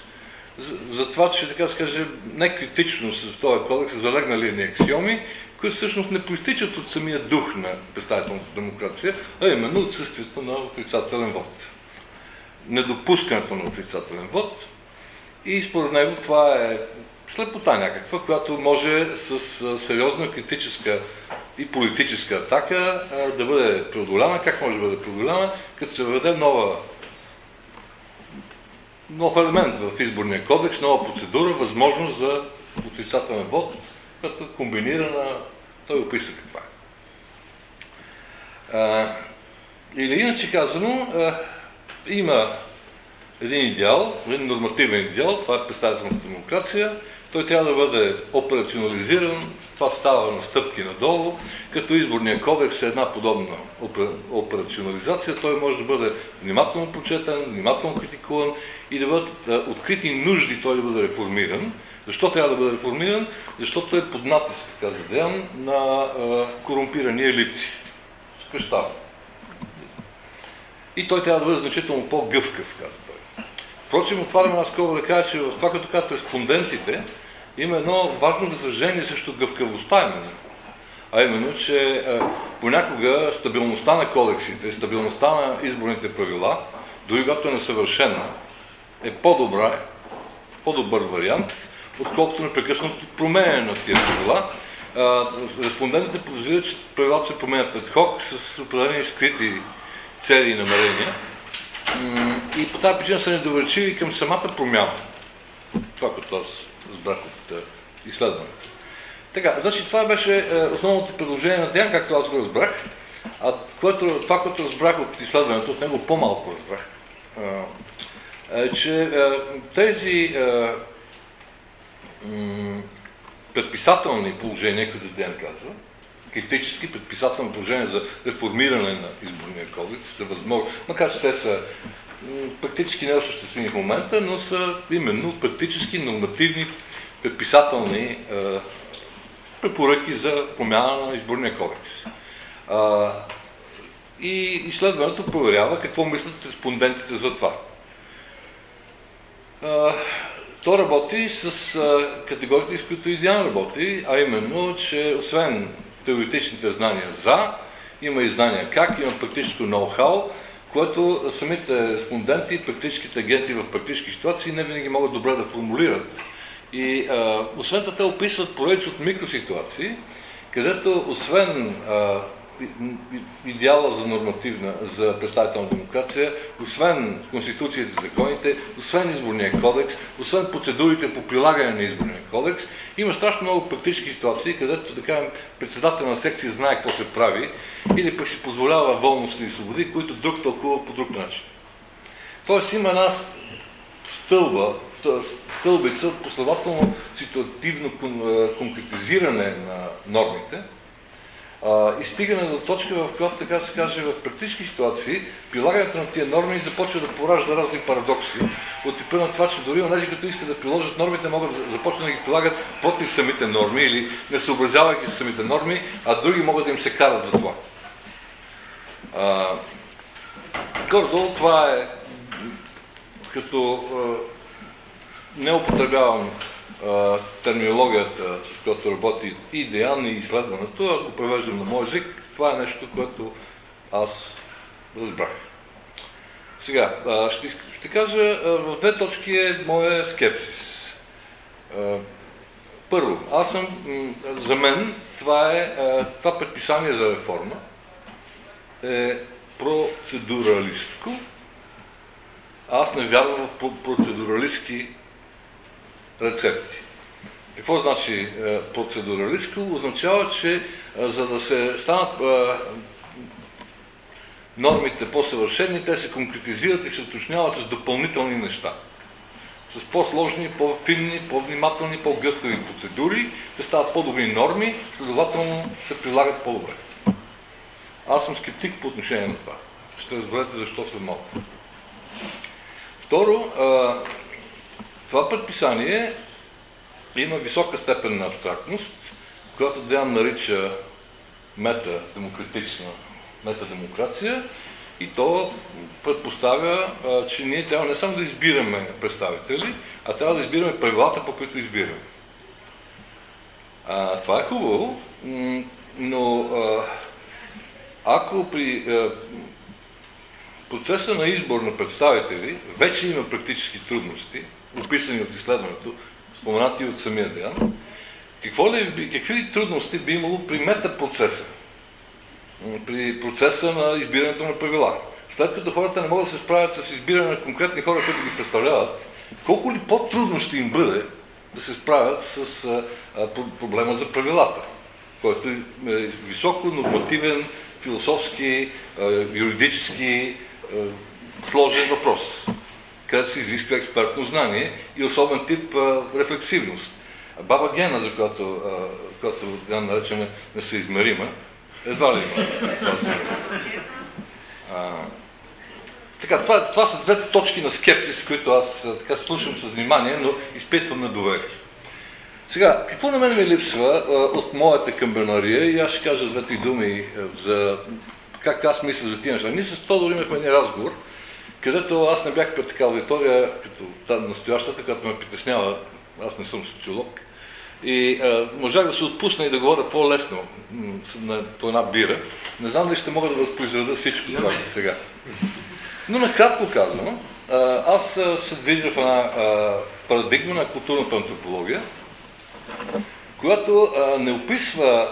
за, за това, че така се каже, не критично с този кодекс са залегнали едни аксиоми, които всъщност не проистичат от самия дух на представителната демокрация, а именно отсъствието на отрицателен вод. Недопускането на отрицателен вод. И според него това е слепота някаква, която може с сериозна критическа и политическа атака да бъде преодоляна. Как може да бъде преодоляна? Като се въведе нова нов елемент в изборния кодекс, нова процедура, възможност за отрицателен вод, като комбинирана, той описа каква е. или иначе казано, а, има един идеал, един нормативен идеал, това е представителната демокрация, той трябва да бъде операционализиран, това става на стъпки надолу, като изборния кодекс е една подобна операционализация, той може да бъде внимателно прочетен, внимателно критикуван и да бъдат открити нужди той да бъде реформиран. Защо трябва да бъде реформиран? Защото е под натиск, каза Деян, на корумпирани елити. Скъщава. И той трябва да бъде значително по-гъвкав, каза той. Впрочем, отварям аз скоро да кажа, че в това, като казват респондентите, има едно важно възражение срещу гъвкавостта именно. А именно, че е, понякога стабилността на кодексите, стабилността на изборните правила, дори когато е несъвършена, е по-добра, по-добър вариант, отколкото непрекъснато променяне на тия правила. Е, респондентите подозират, че правилата се променят ad хок с определени скрити цели и намерения. И по тази причина са недоверчиви към самата промяна. Това, като аз разбрах от изследването. Така, значи това беше е, основното предложение на Диан, както аз го разбрах. А което, това, което разбрах от изследването, от него по-малко разбрах, е, че е, тези е, предписателни положения, които Диан казва, критически предписателни положения за реформиране на изборния кодекс са възможни, макар че те са практически неосъществими в момента, но са именно практически нормативни предписателни е, препоръки за промяна на изборния кодекс. И изследването проверява какво мислят респондентите за това. То работи с категориите, с които Идиан работи, а именно, че освен теоретичните знания за, има и знания как, има практическо ноу-хау, което самите респонденти и практическите агенти в практически ситуации не винаги могат добре да формулират. И а, освен това те описват поредица от микроситуации, където освен а, идеала за нормативна, за представителна демокрация, освен конституцията и законите, освен изборния кодекс, освен процедурите по прилагане на изборния кодекс, има страшно много практически ситуации, където, да кажем, председател на секция знае какво се прави или пък си позволява волности и свободи, които друг тълкува по друг начин. Тоест има една стълба, стълбица, последователно ситуативно конкретизиране на нормите, и стигане до точка, в която, така се каже, в практически ситуации, прилагането на тия норми започва да поражда разни парадокси. От типа на това, че дори онези, които искат да приложат нормите, могат да започнат да ги прилагат против самите норми или не съобразявайки самите норми, а други могат да им се карат за това. Гордо, това е като не употребявам терминологията, с която работи и Деян и изследването, ако превеждам на мой език, това е нещо, което аз разбрах. Сега, ще, ще кажа, в две точки е моя скепсис. Първо, аз съм, за мен това е, това предписание за реформа е процедуралистко. Аз не вярвам в процедуралистки рецепти. Какво значи е, процедуралистко? Означава, че е, за да се станат е, нормите по-съвършени, те се конкретизират и се уточняват с допълнителни неща. С по-сложни, по-финни, по-внимателни, по-гъвкави процедури, те стават по-добри норми, следователно се прилагат по-добре. Аз съм скептик по отношение на това. Ще разберете защо след малко. Второ, това предписание има висока степен на абстрактност, която Деян нарича метадемократична метадемокрация И то предпоставя, че ние трябва не само да избираме представители, а трябва да избираме правилата, по които избираме. А, това е хубаво, но ако при а, процеса на избор на представители вече има практически трудности, описани от изследването, споменати от самия Деян, какво ли, какви ли трудности би имало при метапроцеса, при процеса на избирането на правила? След като хората не могат да се справят с избиране на конкретни хора, които ги представляват, колко ли по-трудно ще им бъде да се справят с а, проблема за правилата, който е високо нормативен, философски, а, юридически сложен въпрос, където се изисква експертно знание и особен тип рефлексивност. Баба Гена, за която, която да наречем несъизмерима, едва ли има така, това, това са двете точки на скептис, които аз така слушам с внимание, но изпитвам недоверие. Сега, какво на мен ми липсва а, от моята камбанария и аз ще кажа две-три думи за как аз мисля за тия неща. Ние с Тодор имахме един разговор, където аз не бях пред така аудитория, като тази настоящата, която ме притеснява, аз не съм социолог, и а, можах да се отпусна и да говоря по-лесно по една бира. Не знам дали ще мога да възпроизведа всичко това сега. Но накратко казано, аз се движа в една парадигма на културната антропология, която не описва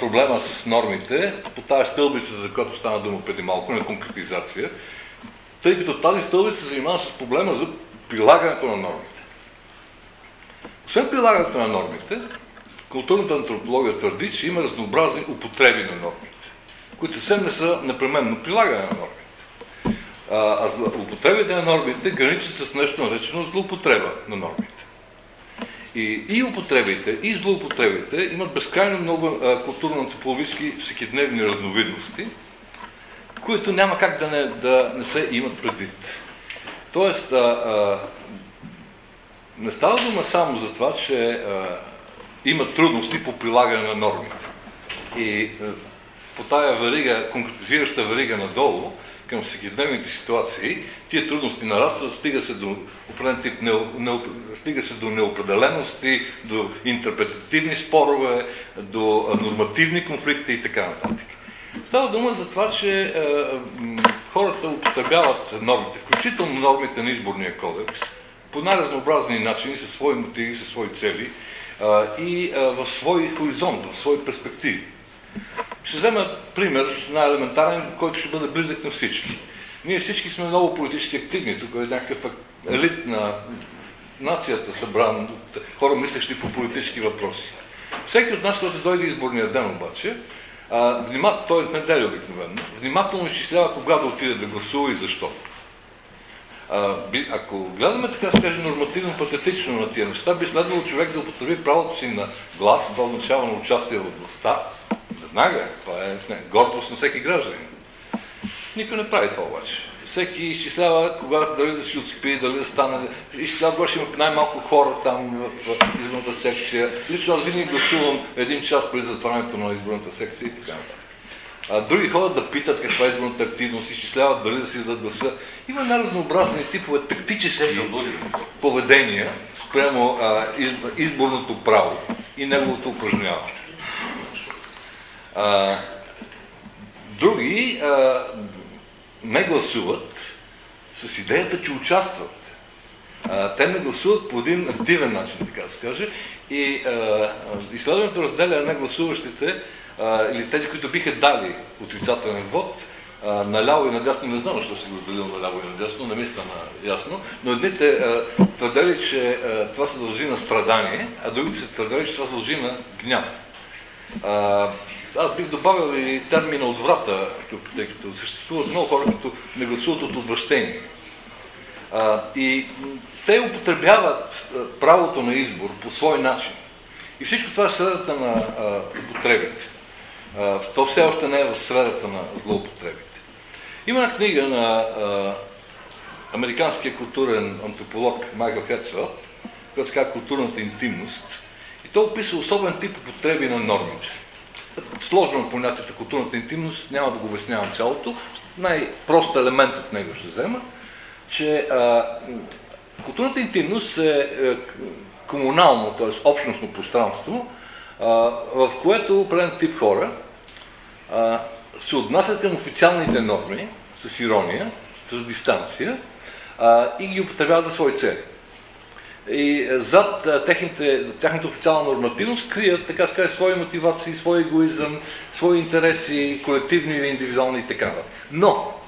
проблема с нормите по тази стълбица, за която стана дума преди малко, на конкретизация, тъй като тази стълбица се занимава с проблема за прилагането на нормите. Освен прилагането на нормите, културната антропология твърди, че има разнообразни употреби на нормите, които съвсем не са непременно прилагане на нормите. А, а употребите на нормите граничат с нещо наречено злоупотреба на нормите. И, и употребите, и злоупотребите имат безкрайно много културно-антропологически всекидневни разновидности, които няма как да не, да не се имат предвид. Тоест, а, а, не става дума само за това, че а, има трудности по прилагане на нормите. И а, по тая верига, конкретизираща верига надолу, към всекидневните ситуации, тия трудности нарастват, стига се до определен тип, не, не, стига се до неопределености, до интерпретативни спорове, до нормативни конфликти и така нататък. Става дума за това, че е, е, хората употребяват нормите, включително нормите на изборния кодекс, по най-разнообразни начини, със свои мотиви, със свои цели е, и е, в свой хоризонт, в свои перспективи. Ще взема пример, най-елементарен, който ще бъде близък на всички. Ние всички сме много политически активни. Тук е някакъв елит на нацията, събран от хора, мислещи по политически въпроси. Всеки от нас, който дойде изборния ден обаче, а, той е в неделя обикновено, внимателно изчислява кога да отиде да гласува и защо. А, би, ако гледаме така, скажем, нормативно патетично на тия неща, би следвало човек да употреби правото си на глас, това означава на участие в властта, Веднага. Това е не, гордост на всеки гражданин. Никой не прави това обаче. Всеки изчислява кога, дали да си отспи, дали да стане. Изчислява кога ще има най-малко хора там в изборната секция. Лично аз винаги гласувам един час преди затварянето на изборната секция и така нататък. А, други ходят да питат каква е изборната активност, изчисляват дали да си дадат гласа. Има най-разнообразни типове тактически поведения спрямо а, изборното право и неговото упражняване. А, други а, не гласуват с идеята, че участват. А, те не гласуват по един активен начин, така да се каже. И а, изследването разделя на гласуващите а, или тези, които биха дали отрицателен вод, наляво и надясно, не знам защо си го разделил наляво и надясно, не мисля на ясно, но едните твърдели, че а, това се дължи на страдание, а другите се твърдели, че това се дължи на гняв. А, аз бих добавил и термина отврата тук, тъй като съществуват много хора, които не гласуват от отвращение. А, и те употребяват правото на избор по свой начин. И всичко това е в сферата на а, употребите. А, то все още не е в сферата на злоупотребите. Има една книга на а, американския културен антрополог Майкъл Хетсвелт, която се казва Културната интимност. И то описва особен тип употреби на нормите сложно понятието културната интимност, няма да го обяснявам цялото, най-прост елемент от него ще взема, че а, културната интимност е, е комунално, т.е. общностно пространство, а, в което определен тип хора а, се отнасят към официалните норми с ирония, с дистанция а, и ги употребяват за свои цели. И зад техните, тяхната официална нормативност крият, така сказать, свои мотивации, свой егоизъм, свои интереси, колективни или индивидуални и така нататък. Но,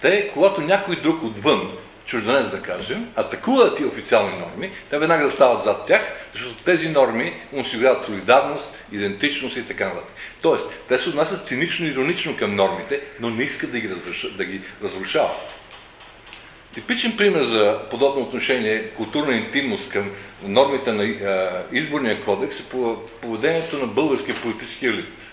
те, когато някой друг отвън, чужденец да кажем, атакува тия официални норми, те веднага да стават зад тях, защото тези норми му осигуряват солидарност, идентичност и така нататък. Тоест, те се отнасят цинично и иронично към нормите, но не искат да ги, да ги разрушават. Типичен пример за подобно отношение, културна интимност към нормите на изборния кодекс е поведението на българския политически елит.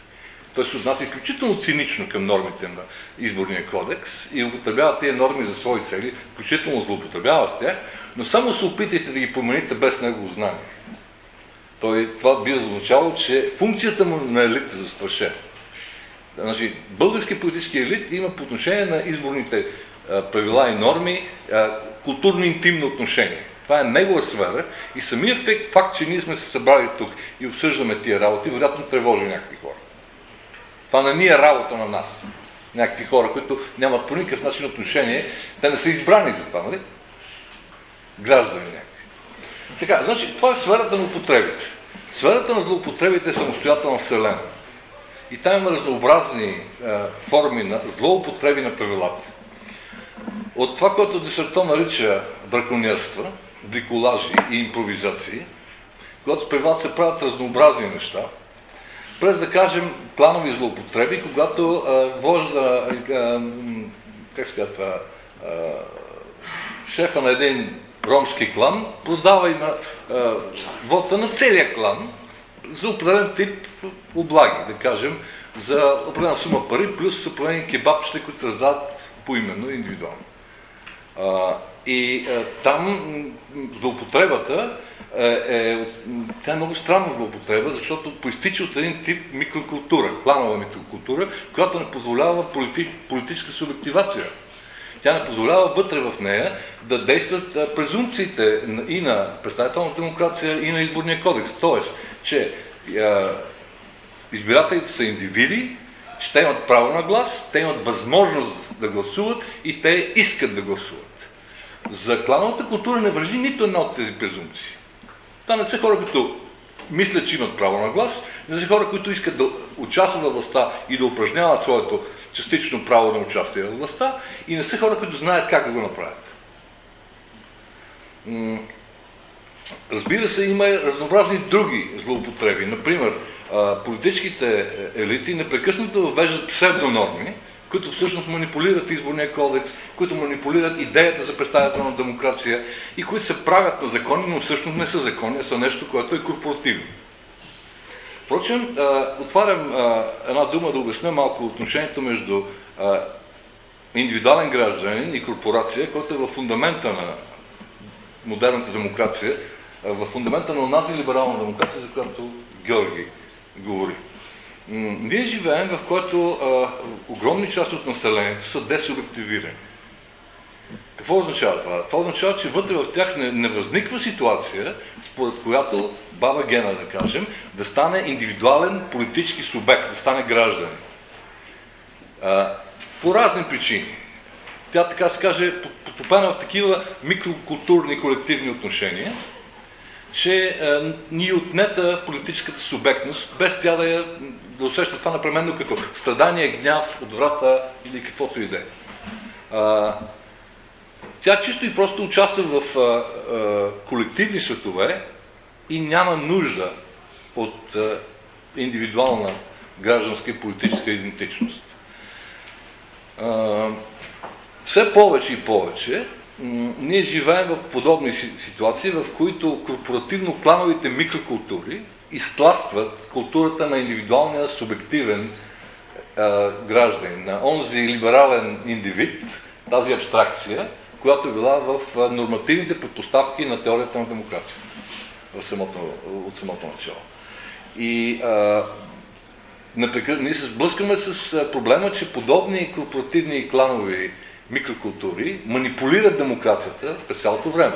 Той се отнася изключително цинично към нормите на изборния кодекс и употребява тези норми за свои цели, включително злоупотребява с тях, но само се опитайте да ги промените без негово знание. Той, това би означало, че функцията му на елит е застрашена. Значи, български политически елит има по отношение на изборните правила и норми, културно интимно отношение. Това е негова сфера и самия факт, факт, че ние сме се събрали тук и обсъждаме тия работи, вероятно тревожи някакви хора. Това не ни е работа на нас. Някакви хора, които нямат по никакъв начин отношение, те не са избрани за това, нали? Граждани някакви. Така, значи, това е сферата на употребите. Сферата на злоупотребите е самостоятелна вселена. И там има разнообразни е, форми на злоупотреби на правилата. От това, което Десерто нарича браконьерства, бриколажи и импровизации, когато с се правят разнообразни неща, през да кажем планови злоупотреби, когато а, вожда, а, как се казва, шефа на един ромски клан продава има а, вота на целия клан за определен тип облаги, да кажем, за определена сума пари, плюс определени кебабчета, които раздават поименно, индивидуално. И а, там злоупотребата е, е, тя е много странна злоупотреба, защото поистича от един тип микрокултура, кланова микрокултура, която не позволява полити, политическа субективация. Тя не позволява вътре в нея да действат презумпциите и на представителна демокрация, и на изборния кодекс. Тоест, че а, избирателите са индивиди, че те имат право на глас, те имат възможност да гласуват и те искат да гласуват. За клановата култура не вържи нито една от тези презумпции. Това не са хора, които мислят, че имат право на глас, не са хора, които искат да участват във властта и да упражняват своето частично право на участие във властта и не са хора, които знаят как да го направят. Разбира се, има разнообразни други злоупотреби. Например, политическите елити непрекъснато въвеждат псевдонорми, които всъщност манипулират изборния кодекс, които манипулират идеята за представителна демокрация и които се правят на закони, но всъщност не са закони, а са нещо, което е корпоративно. Впрочем, отварям една дума да обясня малко отношението между индивидуален гражданин и корпорация, който е в фундамента на модерната демокрация, в фундамента на онази либерална демокрация, за която Георги говори. Ние живеем, в който а, огромни части от населението са десубективирани. Какво означава това? Това означава, че вътре в тях не, не възниква ситуация, според която баба Гена, да кажем, да стане индивидуален политически субект, да стане гражданин. А, по разни причини. Тя, така се каже, потопена в такива микрокултурни колективни отношения, че а, ни отнета политическата субектност, без тя да, я, да усеща това напременно като страдание, гняв, отврата или каквото и да е. Тя чисто и просто участва в а, а, колективни светове и няма нужда от а, индивидуална гражданска и политическа идентичност. А, все повече и повече ние живеем в подобни ситуации, в които корпоративно-клановите микрокултури изтластват културата на индивидуалния субективен а, гражданин, на онзи либерален индивид, тази абстракция, която е била в нормативните предпоставки на теорията на демокрация в самото, от самото начало. И а. Ние се сблъскаме с проблема, че подобни корпоративни и кланови микрокултури манипулират демокрацията през цялото време.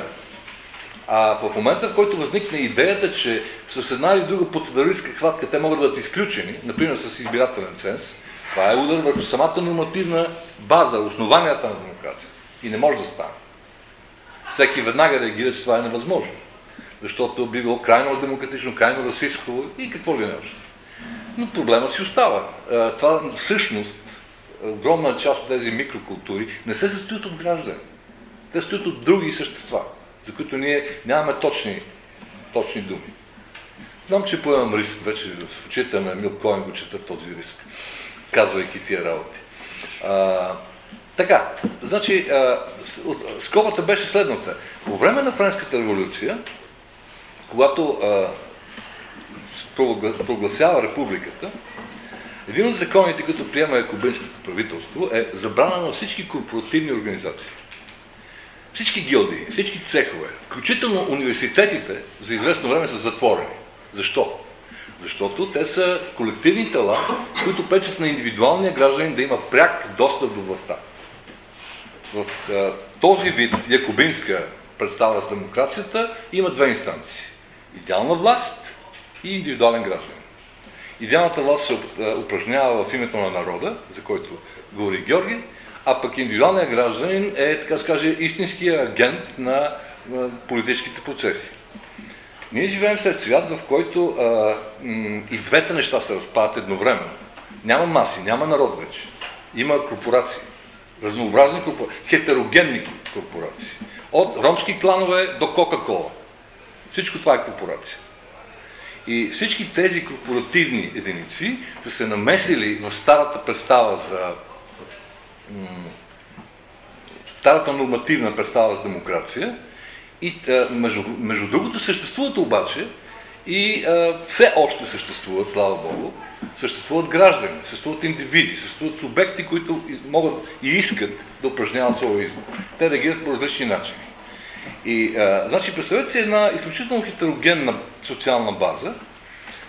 А в момента, в който възникне идеята, че с една или друга процедуристка хватка те могат да бъдат изключени, например с избирателен ценз, това е удар върху самата нормативна база, основанията на демокрацията. И не може да стане. Всеки веднага реагира, че това е невъзможно. Защото би било крайно демократично, крайно расистско и какво ли не още. Но проблема си остава. Това всъщност, огромна част от тези микрокултури не се състоят от граждани. Те стоят от други същества, за които ние нямаме точни, точни думи. Знам, че поемам риск вече в очите на Емил Коен го чета този риск, казвайки тия работи. А, така, значи, а, скобата беше следната. По време на Френската революция, когато а, прогласява републиката, един от законите, като приема кубинското правителство, е забрана на всички корпоративни организации. Всички гилдии, всички цехове, включително университетите, за известно време са затворени. Защо? Защото те са колективни тела, които печат на индивидуалния гражданин да има пряк достъп до властта. В а, този вид якобинска представа с демокрацията има две инстанции. Идеална власт и индивидуален гражданин. Идеалната власт се упражнява в името на народа, за който говори Георги, а пък индивидуалният гражданин е, така се истинския агент на, на политическите процеси. Ние живеем след свят, в който а, и двете неща се разпадат едновременно. Няма маси, няма народ вече. Има корпорации. Разнообразни корпорации. Хетерогенни корпорации. От ромски кланове до Кока-Кола. Всичко това е корпорация. И всички тези корпоративни единици са се намесили в старата представа за старата нормативна представа за демокрация и между, между другото съществуват обаче и все още съществуват, слава Богу, съществуват граждани, съществуват индивиди, съществуват субекти, които могат и искат да упражняват своя избор. Те реагират по различни начини. И, а, значи, представете си една изключително хетерогенна социална база,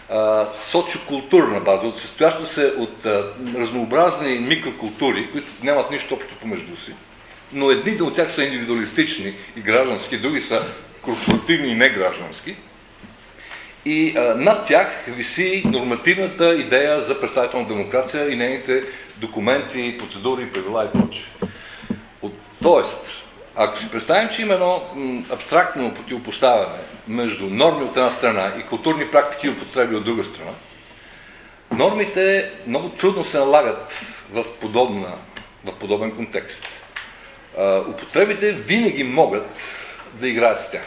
а, социокултурна база, от състояща се от а, разнообразни микрокултури, които нямат нищо общо помежду си, но едните от тях са индивидуалистични и граждански, други са корпоративни и неграждански. И а, над тях виси нормативната идея за представителна демокрация и нейните документи, процедури, правила и прочее. Тоест, ако си представим, че има едно абстрактно противопоставяне между норми от една страна и културни практики и употреби от друга страна, нормите много трудно се налагат в, подобна, в подобен контекст. употребите винаги могат да играят с тях.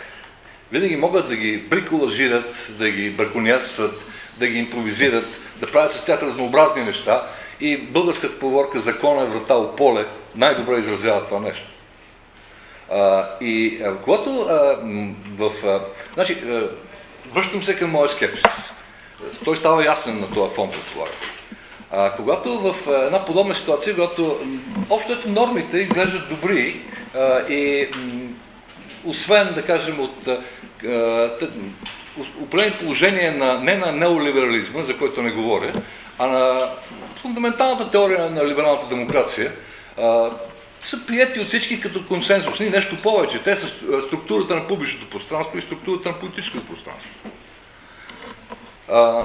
Винаги могат да ги бриколажират, да ги браконьерстват, да ги импровизират, да правят с тях разнообразни неща и българската поговорка закона е врата от поле най-добре изразява това нещо. А, и а, когато а, в... А, значи, а, връщам се към моя скепсис. Той става ясен на този фон, предполагам. А, когато в а, една подобна ситуация, когато общо нормите изглеждат добри а, и освен, да кажем, от определени положения на, не на неолиберализма, за който не говоря, а на фундаменталната теория на либералната демокрация, а, са прияти от всички като консенсусни. Нещо повече. Те са структурата на публичното пространство и структурата на политическото пространство. А,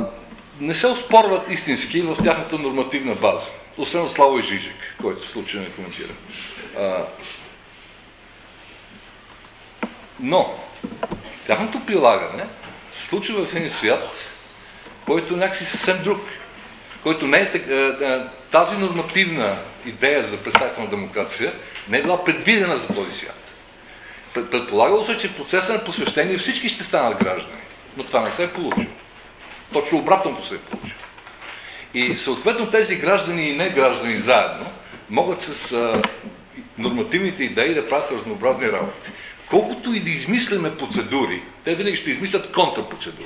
не се оспорват истински в тяхната нормативна база. Освен от Славо и Жижик, който в случай не коментира. А, но, тяхното прилагане се случва в един свят, който някакси съвсем друг, който не е, е, е тази нормативна идея за представителна демокрация не е била предвидена за този свят. Предполагало се, че в процеса на посвещение всички ще станат граждани, но това не се е получило. Точно обратното се е получило. И съответно тези граждани и не граждани заедно могат с а, нормативните идеи да правят разнообразни работи. Колкото и да измисляме процедури, те винаги ще измислят контрпроцедури.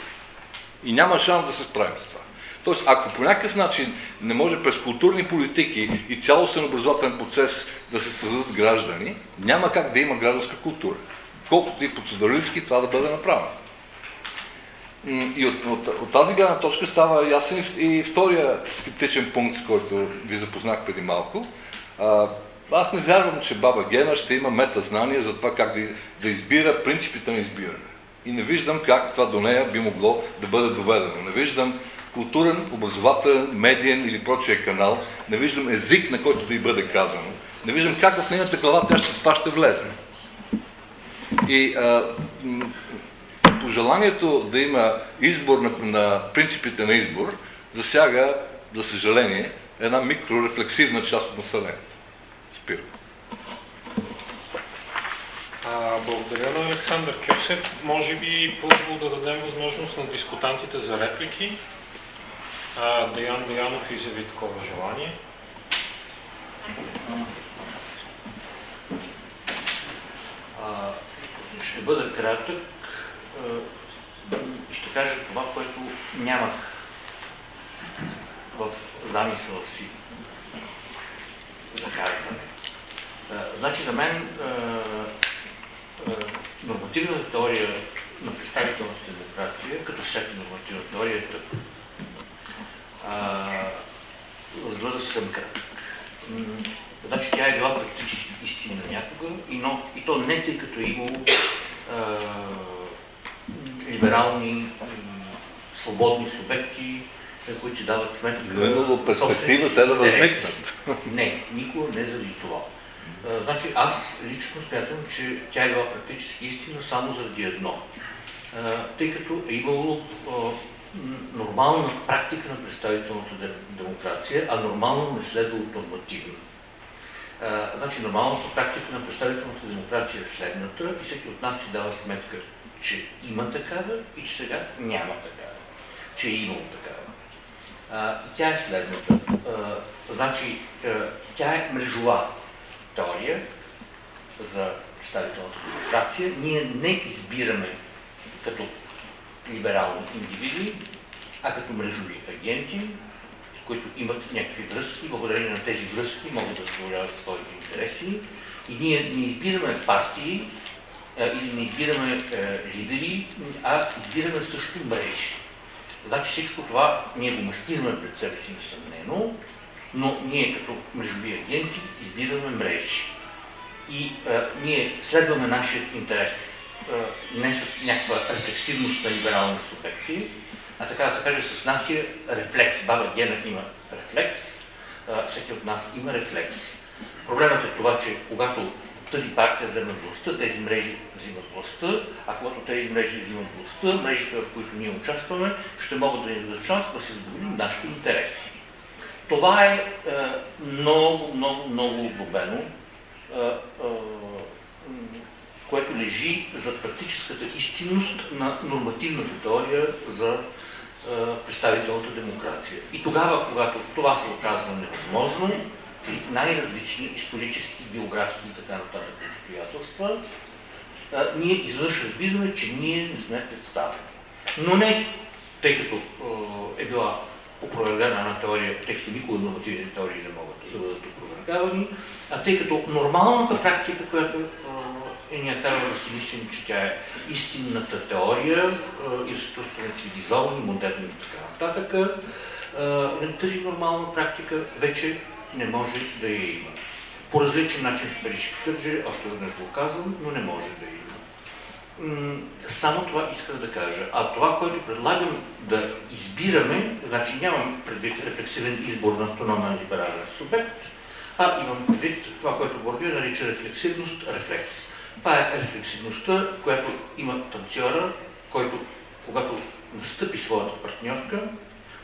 И няма шанс да се справим с това. Тоест, ако по някакъв начин не може през културни политики и цялостен образователен процес да се създадат граждани, няма как да има гражданска култура. Колкото и процедуралистски това да бъде направено. И от, от, от тази гледна точка става ясен и втория скептичен пункт, с който ви запознах преди малко. А, аз не вярвам, че баба Гена ще има метазнание за това как да, да избира принципите на избиране. И не виждам как това до нея би могло да бъде доведено. Не виждам културен, образователен, медиен или прочия канал. Не виждам език, на който да й бъде казано. Не виждам как в нейната глава тя ще, това ще влезе. И а, пожеланието да има избор на, на принципите на избор засяга, за съжаление, една микрорефлексивна част от населението. Спирам. А, благодаря на Александър Кьосев. Може би първо да дадем възможност на дискутантите за реплики. А, Деян Деянов изяви такова желание. А, ще бъда кратък ще кажа това, което нямах в замисъла си за казване. Значи за мен нормативната теория на представителната демокрация, като всяка нормативна теория е. А, За да съм кратък. Значи тя е била практически истина някога, и, но, и то не тъй като е имало а, либерални, м, свободни субекти, а, които си дават сметка. Но е имало перспектива те да възникнат. Не, никога не заради това. А, значи аз лично смятам, че тя е била практически истина само заради едно. А, тъй като е имало а, нормална практика на представителната де- демокрация, а нормално не следва от нормативна. А, значи нормалната практика на представителната демокрация е следната и всеки от нас си дава сметка, че има такава и че сега няма такава. Че е имало такава. А, и тя е следната. А, значи, тя е мрежова теория за представителната демокрация. Ние не избираме като либерални индивиди, а като мрежови агенти, които имат някакви връзки, благодарение на тези връзки могат да задоволяват своите интереси. И ние не избираме партии или не избираме а, лидери, а избираме също мрежи. Значи всичко това ние го мастираме пред себе си несъмнено, но ние като мрежови агенти избираме мрежи. И а, ние следваме нашия интерес не с някаква рефлексивност на либерални субекти, а така да се каже с нашия рефлекс. Баба Гена има рефлекс, всеки от нас има рефлекс. Проблемът е това, че когато тази партия вземе властта, тези мрежи взимат властта, а когато тези мрежи взимат властта, мрежите, в които ние участваме, ще могат да ни дадат шанс да си задоволим нашите интереси. Това е, е много, много, много оглобено, е, е, което лежи за практическата истинност на нормативната теория за представителната демокрация. И тогава, когато това се оказва невъзможно, при най-различни исторически, биографски и така нататък обстоятелства, ние изведнъж разбираме, че ние не сме представени. Но не тъй като е била опровергана една теория, тъй като никога нормативни теории не могат да бъдат опровергавани, а тъй като нормалната практика, която е ни е карала да си мислим, че тя е истинната теория и се чувстваме цивилизовани, модерни и така нататък, а, тази нормална практика вече не може да я има. По различен начин с парички кърджи, още веднъж го казвам, но не може да я има. Само това исках да кажа. А това, което предлагам да избираме, значи нямам предвид рефлексивен избор на автономен либерален субект, а имам предвид това, което Бордио нарича рефлексивност, рефлекс. Това е рефлексивността, която има танцора, който, когато настъпи своята партньорка,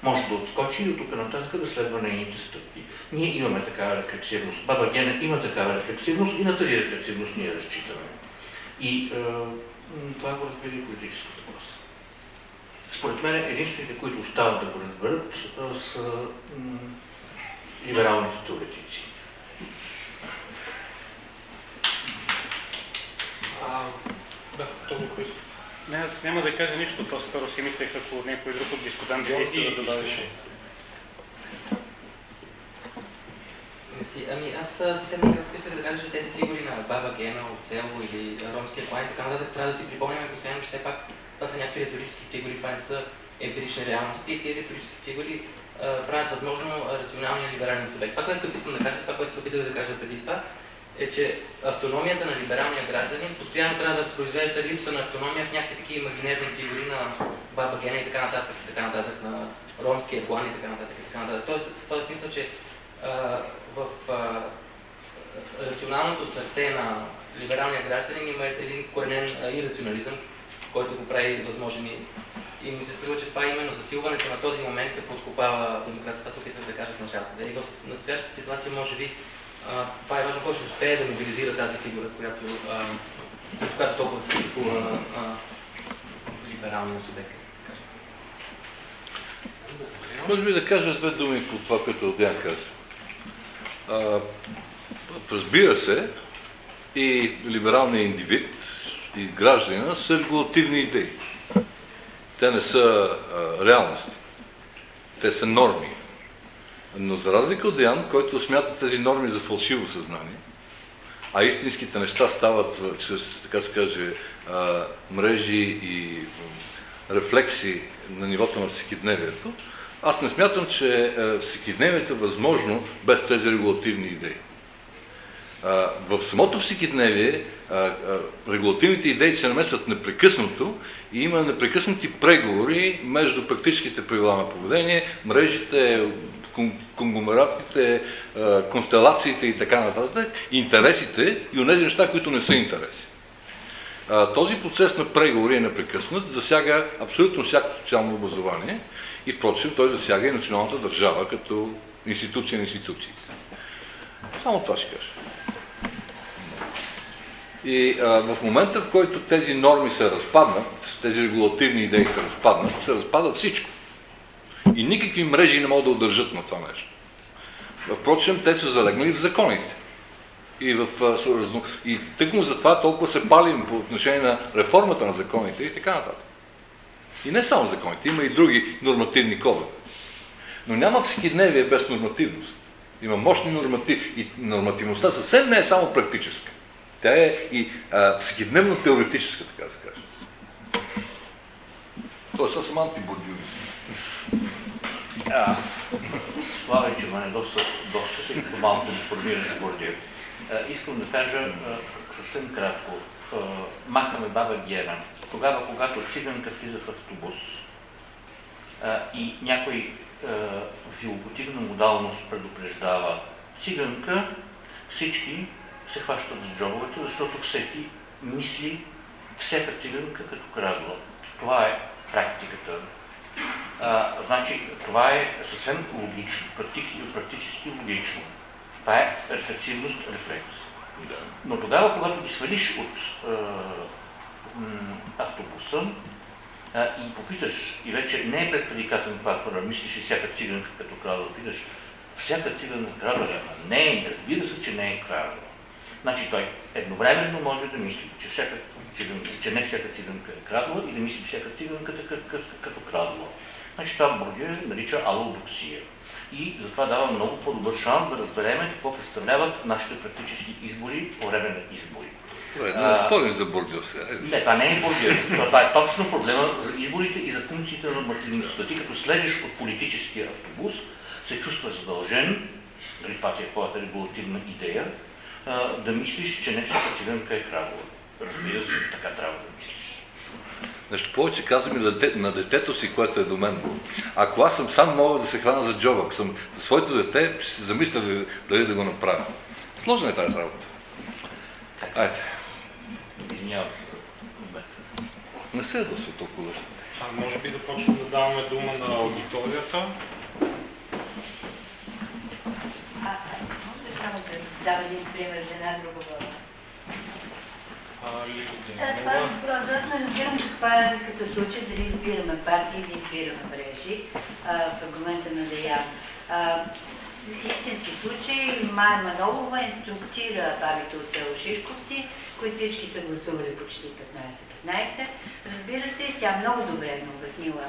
може да отскочи и от тук нататък да следва нейните стъпки. Ние имаме такава рефлексивност. Баба Гена има такава рефлексивност и на тази рефлексивност ние разчитаме. И е, това го разбира и политическата класа. Според мен единствените, които остават да го разберат, са либералните теоретици. А, да, го иска. Не, аз няма да кажа нищо, по-скоро си мислех, ако някой друг от дискутантите иска да добави. Мерси. ами аз съвсем накратко исках да кажа, че тези фигури на Баба Гена, Оцело или Ромския клан и така нататък трябва да си припомняме постоянно, че все пак това са някакви риторически фигури, това не са емпирични реалности и тези риторически фигури а, правят възможно рационалния либерален субект. Това, което се опитвам да кажа, това, което се опитах да кажа преди това, е, че автономията на либералния гражданин постоянно трябва да произвежда липса на автономия в някакви такива имагинерни фигури на Баба Гена и така нататък, и така нататък, на ромския план и така нататък, и така нататък. Тоест, в този смисъл, че а, в а, рационалното сърце на либералния гражданин има един коренен ирационализъм, който го прави възможен и, и ми се струва, че това именно засилването на този момент е подкопава демокрацията. Това се опитах да кажа в началото. Да, и в настоящата ситуация може би това е важно, кой ще успее да мобилизира тази фигура, която, а, която толкова се критикува либералния субект. Може би да кажа две думи по това, което Одян каза. Разбира се, и либералният индивид, и гражданина са регулативни идеи. Те не са а, реалности. Те са норми. Но за разлика от Деян, който смята тези норми за фалшиво съзнание, а истинските неща стават чрез, така се каже, мрежи и рефлекси на нивото на всекидневието, аз не смятам, че всекидневието е възможно без тези регулативни идеи. В самото всекидневие регулативните идеи се намесват непрекъснато и има непрекъснати преговори между практическите правила на поведение, мрежите, конгломератите, констелациите и така нататък, интересите и онези неща, които не са интереси. Този процес на преговори е непрекъснат, засяга абсолютно всяко социално образование и впрочем той засяга и националната държава като институция на институциите. Само това ще кажа. И а, в момента, в който тези норми се разпаднат, тези регулативни идеи се разпаднат, се разпадат всичко. И никакви мрежи не могат да удържат на това нещо. Впрочем, те са залегнали в законите. И, в, и тъкмо затова толкова се палим по отношение на реформата на законите и така нататък. И не само законите, има и други нормативни кодове. Но няма всекидневие без нормативност. Има мощни нормативи. И нормативността съвсем не е само практическа. Тя е и всекидневно теоретическа, така да се каже. Тоест, аз съм антибордюрист. Това вече ме доста, доста, като малко ме формираше Бордиев. Искам да кажа съвсем кратко. Махаме баба Гера. Тогава, когато циганка влиза в автобус и някой филоботивна модалност предупреждава циганка, всички се хващат за джобовете, защото всеки мисли всяка циганка като крадла. Това е практиката. А, значи, това е съвсем логично, практически логично. Това е рефлексивност, рефлекс. Да. Но тогава, когато ги свалиш от а, автобуса а, и попиташ, и вече не е предпредикателен това мислиш и всяка циганка като крадва, питаш, всяка циганка крадва, не, разбира се, че не е крадва. Значи той едновременно може да мисли, че, всяка циганка, че не всяка циганка е крадла и да мисли всяка циганка като, като крадла. Значи това Бурдие нарича алодоксия. И затова дава много по-добър шанс да разберем какво представляват нашите практически избори по време на избори. Добре, да спорим за Бордио сега. Не, това не е Бордио. Това е точно проблема за изборите и за функциите на нормативността. Ти като слезеш от политическия автобус, се чувстваш задължен, дали това ти е твоята регулативна идея, да мислиш, че не всяка циганка е крадова. Разбира се, така трябва да мислиш. Нещо повече казвам и на, дете, на детето си, което е до мен. Ако аз съм сам, мога да се хвана за джоба. Ако съм за своето дете, ще се замисля дали, дали да го направя. Сложна е тази работа. Айде. Извинявам се. Не се е доста толкова. А може би да почнем да даваме дума на аудиторията. А, може ли само да дам един пример за една друга това е въпрос. Аз не разбирам каква е разликата в случая дали избираме партии или избираме мрежи в аргумента на Деян. истински случай. Майя Манолова инструктира бабите от село Шишковци, които всички са гласували почти 15-15. Разбира се, тя много добре е обяснила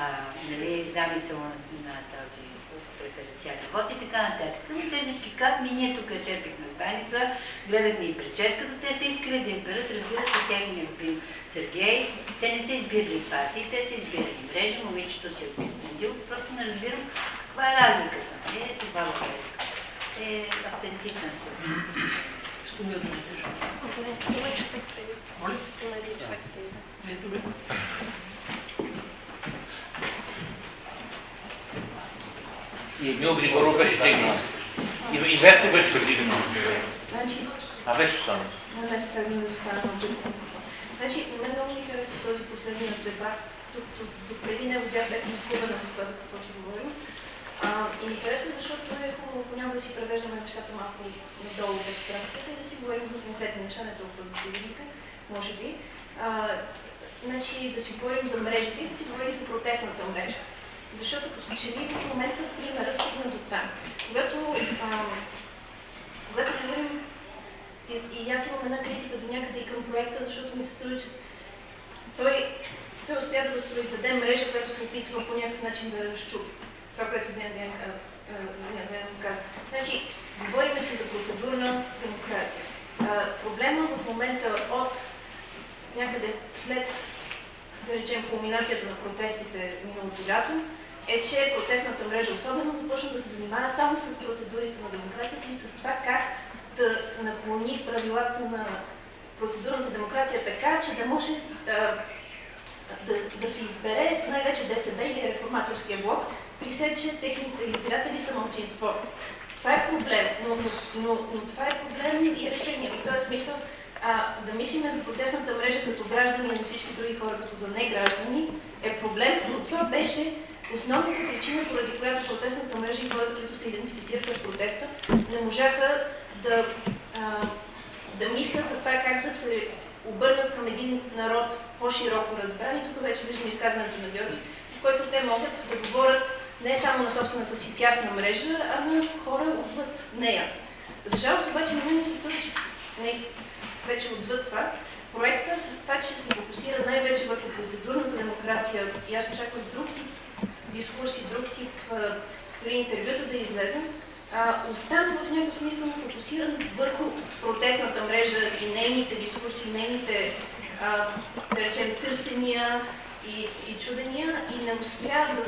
а, нали, замисъл на, на този преференциален вод и така нататък. Но те всички казват, ми ние тук черпихме с баница, гледахме и прическата, те са искали да изберат, разбира се, техния любим Сергей. Те не са избирали партии, те са избирали мрежи, момичето си е Костандил. Просто не разбирам каква е разликата. Е, това. Е автентична история. И Емил Григоров беше дигнал. И, и Весто беше дигнал. Значи, А Весто само. на мен се тръгна да застана тук. Значи, на мен много ми хареса този последният дебат. Тук, тук, тук преди него бях леко изгубена в това, за какво си говорим. А, и ми хареса, защото е хубаво понякога да си превеждаме нещата малко надолу от абстракцията и да си говорим за конкретни неща, не толкова за цивилните, може би. А, значи, да си говорим за мрежите и да си говорим за протестната мрежа. Защото като че ли в момента примера стигна до там. Когато, а, когато говорим и, и аз имам една критика до някъде и към проекта, защото ми се струва, че той, той успя да възпроизведе мрежа, която се опитва по някакъв начин да разчупи. Това, което Диан Диан каза. Значи, говорим си за процедурна демокрация. А, проблема в момента от някъде след, да речем, кулминацията на протестите миналото лято, е, че протестната мрежа особено започна да се занимава само с процедурите на демокрацията и с това как да наклони правилата на процедурната демокрация така, че да може а, да, да се избере най-вече ДСБ или реформаторския блок, при се, че техните избиратели са мълчинство. Това е проблем, но, но, но, но това е проблем и решение. В този смисъл а, да мислиме за протестната мрежа като граждани и за всички други хора като за неграждани е проблем, но това беше основната причина, поради която протестната мрежа и хората, които се идентифицираха с протеста, не можаха да, а, да мислят за това как да се обърнат към един народ по-широко разбран. И тук вече виждам изказването на Георги, в който те могат да говорят не само на собствената си тясна мрежа, а на хора отвъд нея. За жалост обаче мен ми се не, вече отвъд това, проекта с това, че се фокусира най-вече върху процедурната демокрация и аз очаквам друг дискурси, друг тип дори интервюта да излезем, остана в някакъв смисъл фокусиран върху протестната мрежа и нейните дискурси, нейните, а, да речем, търсения и, и чудения и не успя да,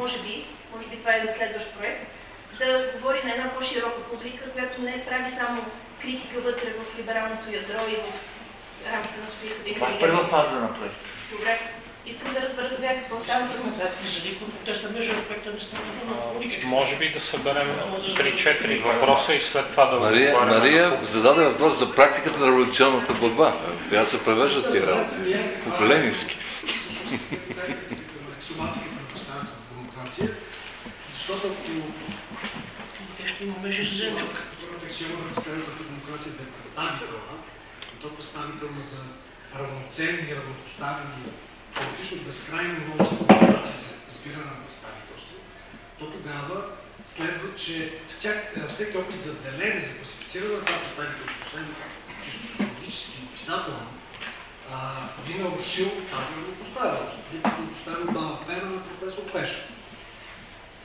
може би, може би това е за следващ проект, да говори на една по-широка публика, която не прави само критика вътре в либералното ядро и в рамките на Софийската Това е първа фаза на проекта. Добре. Искам да разбера добре какво става тук. За никой протестна мрежа проекта не става. Може би да съберем 3-4 въпроса и след това да Мария, Мария зададе въпрос за практиката на революционната борба. Трябва да се превеждат тия работи. По ленински. Аксиоматиката на поставянето на демокрация, защото ако Ще имаме Жизенчук. първата аксиома на представителната демокрация да е представителна, и то представителна за равноценни, равнопоставени, политично безкрайно множество демокрации за избиране на представителство, то тогава следва, че всяк, всеки опит за делене, за класифициране на това представителство, освен чисто социологически и писателно, а, би нарушил тази равнопоставеност. Би равнопоставил дава пера на професор Пешо.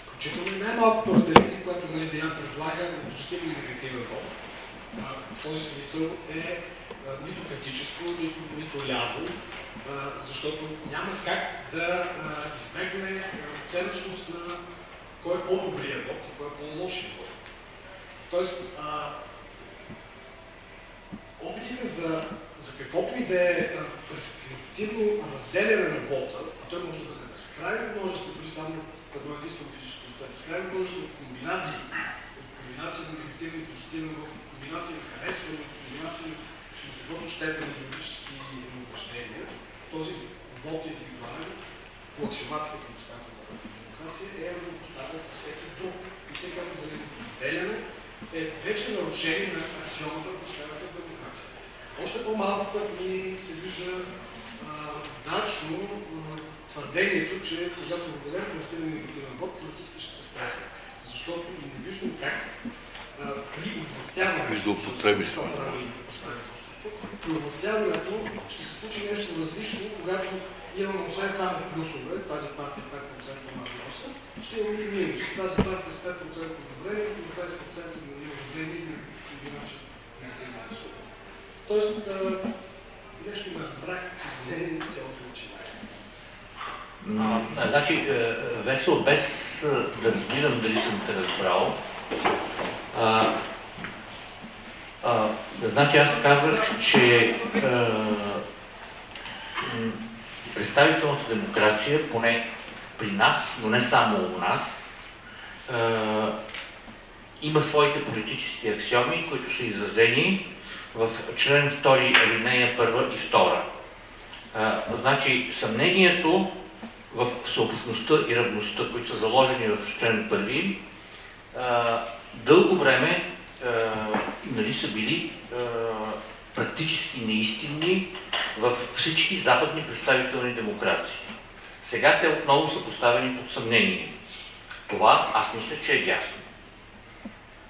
Включително и най-малкото разделение, което нали, Деян предлага на позитивен и негативен вод. В този смисъл е нито критическо, нито, нито ляво, защото няма как да избегне оценъчност на кой е по-добрият вод и кой е по-лошият вод. Тоест, а, опитите за, за каквото и да е прескриптивно разделяне на вода, а той може да бъде безкрайно множество, дори само прагматично физическо лице, безкрайно множество от комбинации, от комбинации на негативен и позитивен вод, от комбинации на харесване, от комбинации на животно щетени юридически убеждения, този вод е индивидуален по аксиоматиката на останалата демокрация е равнопоставен с всеки друг. И всеки разделяне е вече нарушение на аксиомата на останалата демокрация. Още по-малко, което ми се вижда дачно твърдението, че когато въведем позитивен и негативен вод, политиците ще се стреснат. Защо защото не виждам как а, при областяването... Вижда употреби са. При областяването ще се случи нещо различно, когато имаме освен само плюсове, тази партия 5% на 8, ще имаме и минус. Тази партия с 5% одобрение и 20% на неодобрение или комбинация на тези Тоест, нещо ме разбрах, че не е цялото начинание. Значи, е, Весо, без е, да разбирам дали съм те разбрал, а, значи аз казах, че а, представителната демокрация, поне при нас, но не само у нас, а, има своите политически аксиоми, които са изразени в член 2, алинея 1 и 2. А, значи, съмнението в съобщността и равността, които са заложени в член 1, а, дълго време нали, са били а, практически неистинни в всички западни представителни демокрации. Сега те отново са поставени под съмнение. Това аз мисля, че е ясно.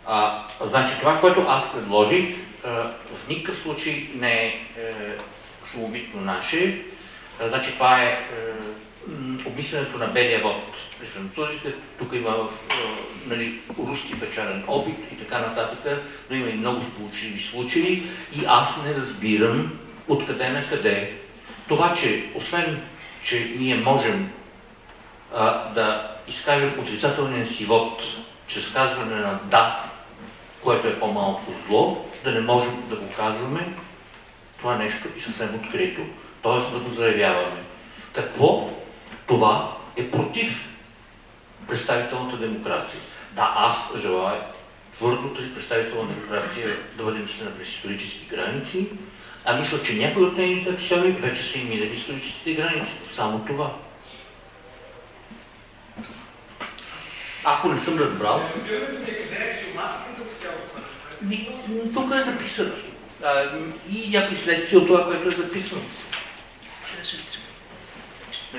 А, значи това, което аз предложих, в никакъв случай не е, е самобитно наше. Значи това е, е обмисленето на белия вод при французите. Тук има нали, руски печален опит и така нататък, но има и много сполучливи случаи и аз не разбирам откъде на къде. Това, че освен, че ние можем а, да изкажем отрицателния си вод чрез казване на да, което е по-малко зло, да не можем да го казваме това нещо и съвсем открито, т.е. да го заявяваме. Какво това е против представителната демокрация? Да, аз желая твърдо тази представителна демокрация да бъде мислена през исторически граници, а мисля, че някои от нейните аксиоми вече са и минали историческите граници. Само това. Ако не съм разбрал... Тук е записано. и някои следствия от това, което е записано.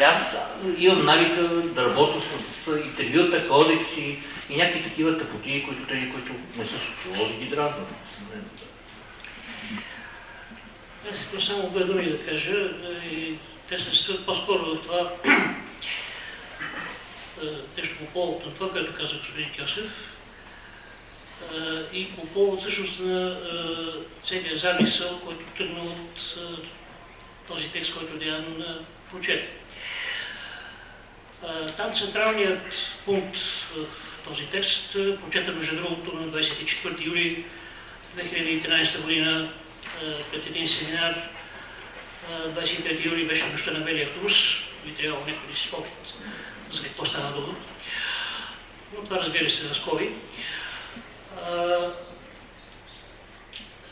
Аз имам навика да работя с интервюта, кодекси и някакви такива тъпотии, които тези, които не са социолози, ги дразнат. Аз искам само две думи да кажа. И те се състоят по-скоро в това нещо по повод на това, което каза господин Кьосев и по повод всъщност на целият замисъл, който тръгна от този текст, който Диан прочете. Там централният пункт в този текст, прочетен между другото на 24 юли 2013 година пред един семинар, 23 юли беше нощта на белия автобус, би трябвало някой да си спомнят за какво стана дума. Но това разбира се на скоби.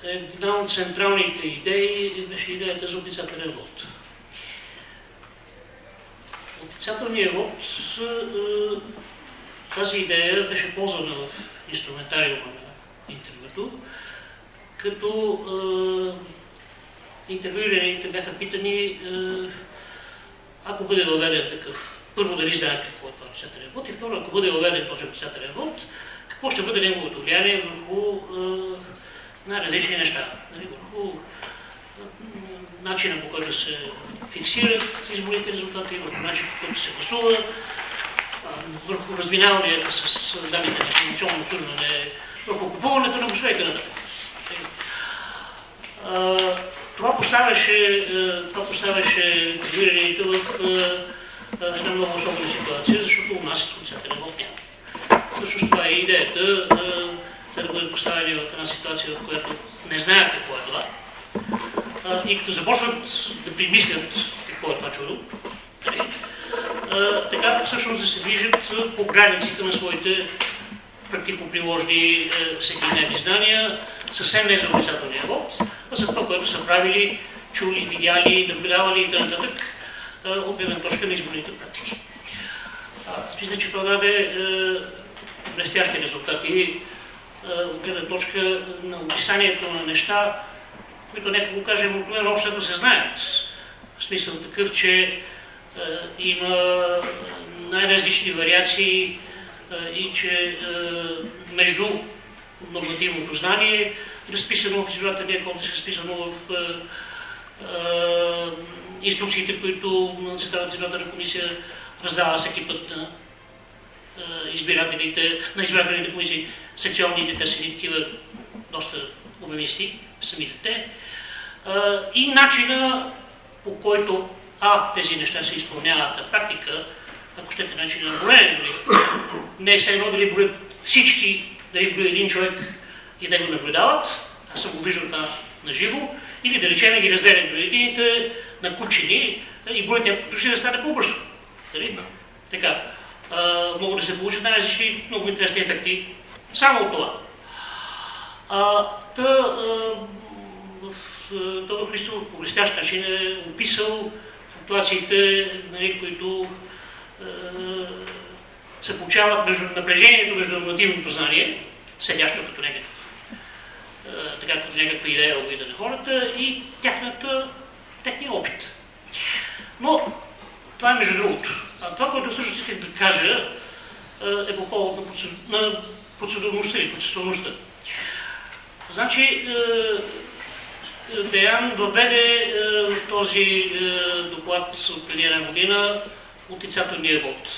Една от централните идеи беше идеята за отрицателен вод. Отрицателният вод, тази идея беше ползвана в инструментариума на интервюто, като интервюираните бяха питани, ако бъде въведен такъв, първо дали знаят какво е това отрицателен вод и второ, ако бъде въведен този отрицателен вод, какво ще бъде неговото влияние върху най-различни неща, нали, върху начина по който се фиксират изборните резултати, върху начина по който се гласува, върху разминаванията с данните на информационно обслужване, върху купуването на гласовете на това поставяше, това поставяше в една много особена ситуация, защото у нас социален вод няма. Всъщност това е идеята да бъдат поставени в една ситуация, в която не знаят какво е това. И като започват да примислят какво е това чудо, нали, така всъщност да се движат по границите на своите практико-приложни всекидневни знания, съвсем не за отрицателния вод, а за това, което са правили, чули, видяли, наблюдавали и т.н. от гледна точка на изборните практики. Мисля, че това даде блестящи резултати от гледна точка на описанието на неща, които нека го кажем обикновено общо се знаят. В смисъл такъв, че има най-различни вариации и че между нормативното знание, разписано в избирателния кодекс, разписано в инструкциите, които Централната избирателна комисия раздава всеки път на избирателите, на избирателните комисии, секционните, те са такива доста обемисти, самите те. И начина по който А, тези неща се изпълняват на практика, ако щете начина на броене дори, не е все едно дали броят всички, дали брои един човек и да го наблюдават, аз съм го виждал на, на живо, или да речем ги разделят до едините на кучени и броят някакво ще да стане по-бързо. Дали? Така. А, могат да се получат най-различни много интересни ефекти. Само от това. А, та, а, в Тодор Христов по блестящ начин е описал флуктуациите, нали, които е, се получават между напрежението между нормативното знание, седящо като някакъв, е, така като някаква идея от вида на хората и тяхната, техния опит. Но това е между другото. А това, което всъщност исках да кажа, е по повод на, процеду... на процедурността или процесуалността. Значи, Деян въведе в този доклад от преди една година отрицателния вод.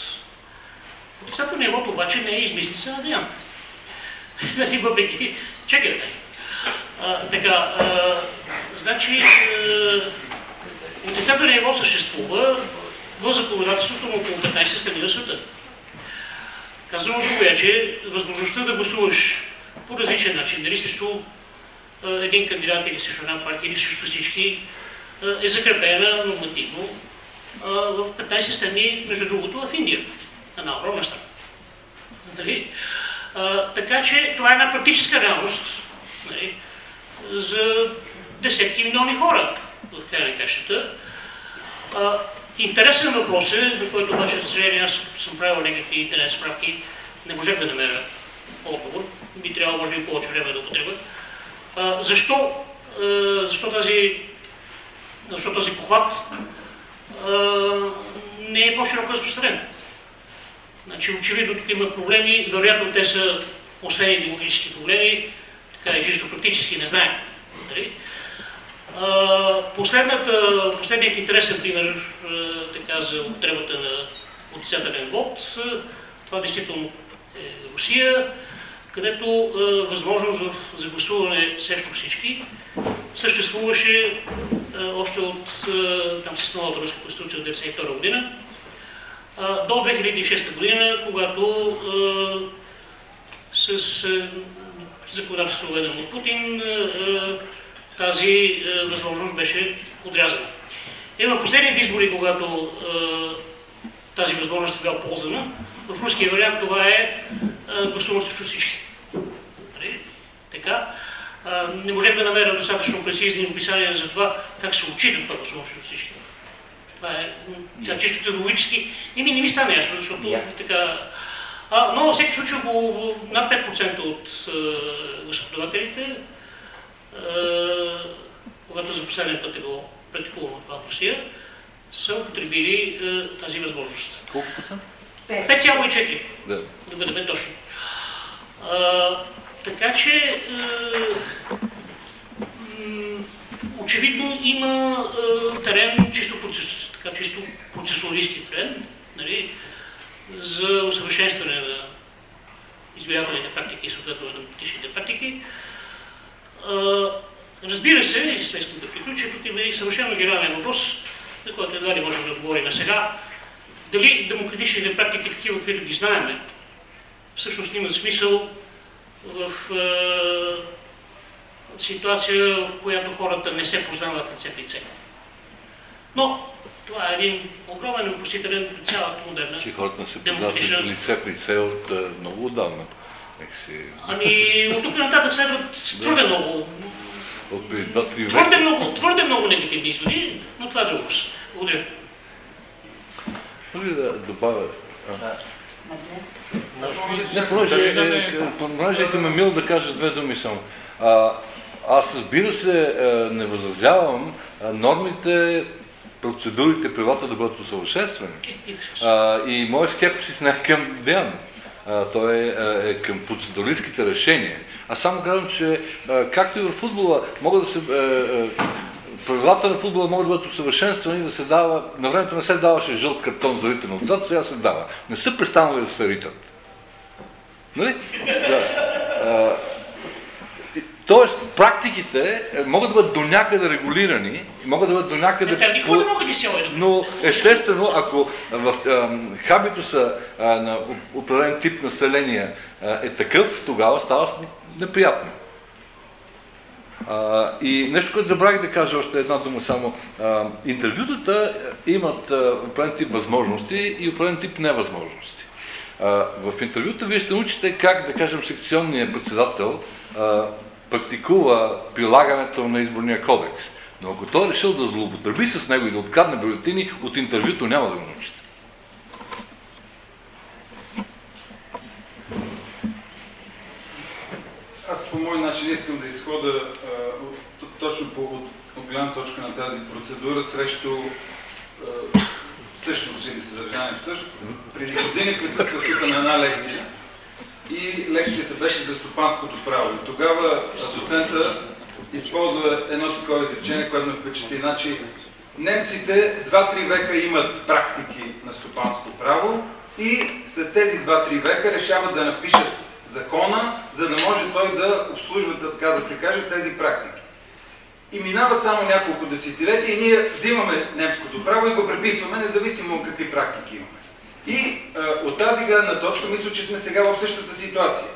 Отрицателният вод обаче не е измислица на Деян. <laughs> Нали, въпреки... Чекайте. така, а, значи, отрицателният вод съществува в законодателството на около 15 страни на света. Казвам друго е, че възможността да гласуваш по различен начин, дали срещу един кандидат или срещу една партия или срещу всички, е закрепена нормативно в 15 страни, между другото в Индия, една огромна страна. Нали? така че това е една практическа реалност нали? за десетки милиони хора в края на кащата. Интересен въпрос е, на който обаче, за съжаление, аз съм правил някакви интернет справки, не можех да намеря отговор. Би трябвало, може би, повече време да употреба. Защо, защо, тази, защо този похват не е по-широко разпространен? Значи, очевидно тук има проблеми, вероятно те са освен идеологически проблеми, така и чисто практически, не знаем. Нали? последният интересен пример така, за употребата на отрицателен вод, това действително е Русия, където е, възможност за гласуване срещу всички съществуваше е, още от е, там с новата руска конституция от 1992 година е, до 2006 година, когато е, с е, законодателство ведено от Путин е, е, тази е, възможност беше отрязана. И в последните избори, когато е, тази възможност е била ползвана, в руския вариант това е, е гласуване срещу всички. Така. А, не можех да намеря достатъчно прецизни описания за това как се отчита това гласуване срещу всички. Това е тя, чисто технологически. И ми не ми стана ясно, защото yeah. така... А, но във всеки случай около над 5% от гласоподавателите когато за последния път е било практикувано това в Русия, са употребили е, тази възможност. Колко процент? 5,4. Да. Да бъдем точно. Така че е, очевидно има е, терен, чисто, процес, така, чисто процесуалистски терен, нали, за усъвършенстване на избирателните практики и съответно на демократичните практики. Разбира се, и след искам да приключа, тук има и съвършено генерален въпрос, на който едва ли можем да отговорим на сега. Дали демократичните практики, такива, които ги знаеме, всъщност имат смисъл в е, ситуация, в която хората не се познават лице в лице. Но това е един огромен въпросителен цялата модерна. Че хората не се познават лице в лице от uh, много отдавна. Ами, от тук нататък следват твърде много от преди 2-3 века. Твърде много, твърде много негативни изводи, но това е друго. Благодаря. Може да добавя? Не, понеже, е, понеже е към Емил да кажа две думи само. А, аз разбира се не възразявам нормите, процедурите, правилата да бъдат усъвършенствани. И моят скепсис не е към Деян. той е, е, е към процедуралистските решения. Аз само казвам, че както и в футбола могат да се... Е, е, правилата на футбола могат да бъдат усъвършенствани да се дава... На времето не се даваше жълт картон за ритане отзад, сега се дава. Не са престанали да се ритат. Нали? Да. А, Тоест, практиките е, могат да бъдат до някъде регулирани, могат да бъдат до някъде... Те никога не могат да се Но естествено, ако в хабитуса на определен тип население е такъв, тогава става неприятно. А, и нещо, което забравих да кажа още една дума само. А, интервютата имат определен тип възможности и определен тип невъзможности. А, в интервюта вие ще научите как, да кажем, секционният председател а, практикува прилагането на изборния кодекс. Но ако той е решил да злоупотреби с него и да открадне бюлетини, от интервюто няма да го научите. Аз по мой начин искам да изхода а, точно по, от, от гледна точка на тази процедура срещу а, същност или съдържание. Също преди години присъствах тук на една лекция и лекцията беше за стопанското право. И тогава доцента използва едно такова изречение, което ме впечатли. Значи, немците два-три века имат практики на стопанско право и след тези два-три века решават да напишат закона, за да може той да обслужва, така да се каже, тези практики. И минават само няколко десетилетия и ние взимаме немското право и го преписваме, независимо от какви практики имаме. И а, от тази гледна точка мисля, че сме сега в същата ситуация.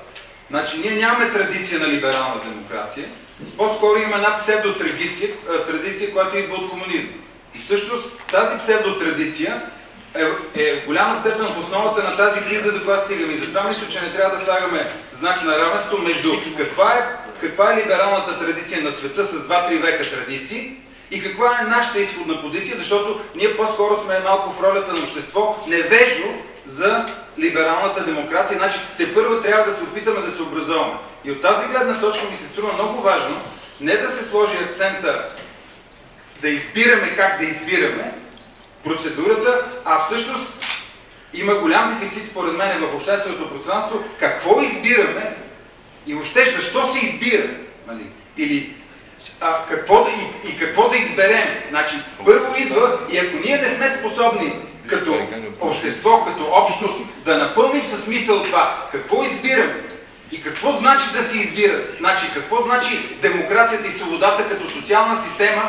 Значи ние нямаме традиция на либерална демокрация, по-скоро има една псевдотрадиция, традиция, която идва от комунизма. И всъщност тази псевдотрадиция е, е в голяма степен в основата на тази криза, до която стигаме. И затова мисля, че не трябва да слагаме знак на равенство между каква е, каква е либералната традиция на света с 2-3 века традиции и каква е нашата изходна позиция, защото ние по-скоро сме малко в ролята на общество невежо за либералната демокрация, значи те първо трябва да се опитаме да се образуваме. И от тази гледна точка ми се струва много важно не да се сложи акцента да избираме как да избираме процедурата, а всъщност има голям дефицит според мен в общественото пространство какво избираме и въобще защо се избира. Нали? Или а, какво да, и, и какво да изберем. Значи, първо идва и ако ние не сме способни като общество, като общност, да напълним със смисъл това, какво избираме и какво значи да се избира. Значи, какво значи демокрацията и свободата като социална система,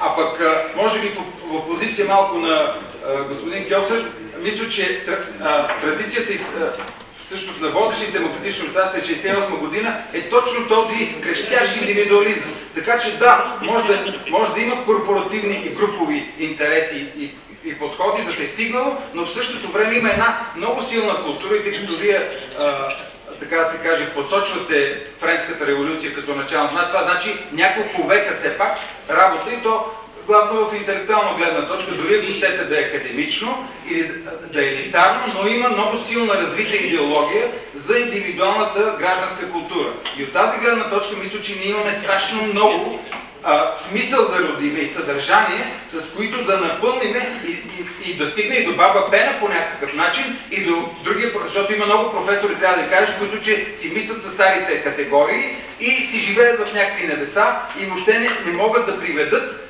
а пък, може би в опозиция малко на а, господин Кьосър, мисля, че а, традицията всъщност на водещите демократични участия 68 година е точно този крещящ индивидуализъм. Така че да, може да, може да има корпоративни и групови интереси и, и подходи да се е стигнало, но в същото време има една много силна култура и тъй като вие а, така да се каже, посочвате Френската революция като начало на това, значи няколко века все пак работа и то главно в интелектуална гледна точка, дори ако щете да е академично или да е елитарно, но има много силна развита идеология за индивидуалната гражданска култура. И от тази гледна точка мисля, че ние имаме страшно много а, смисъл да родиме и съдържание, с които да напълниме и, и, и да стигне и до баба Пена по някакъв начин и до другия, защото има много професори, трябва да кажа, които че си мислят за старите категории и си живеят в някакви небеса и въобще не, не могат да приведат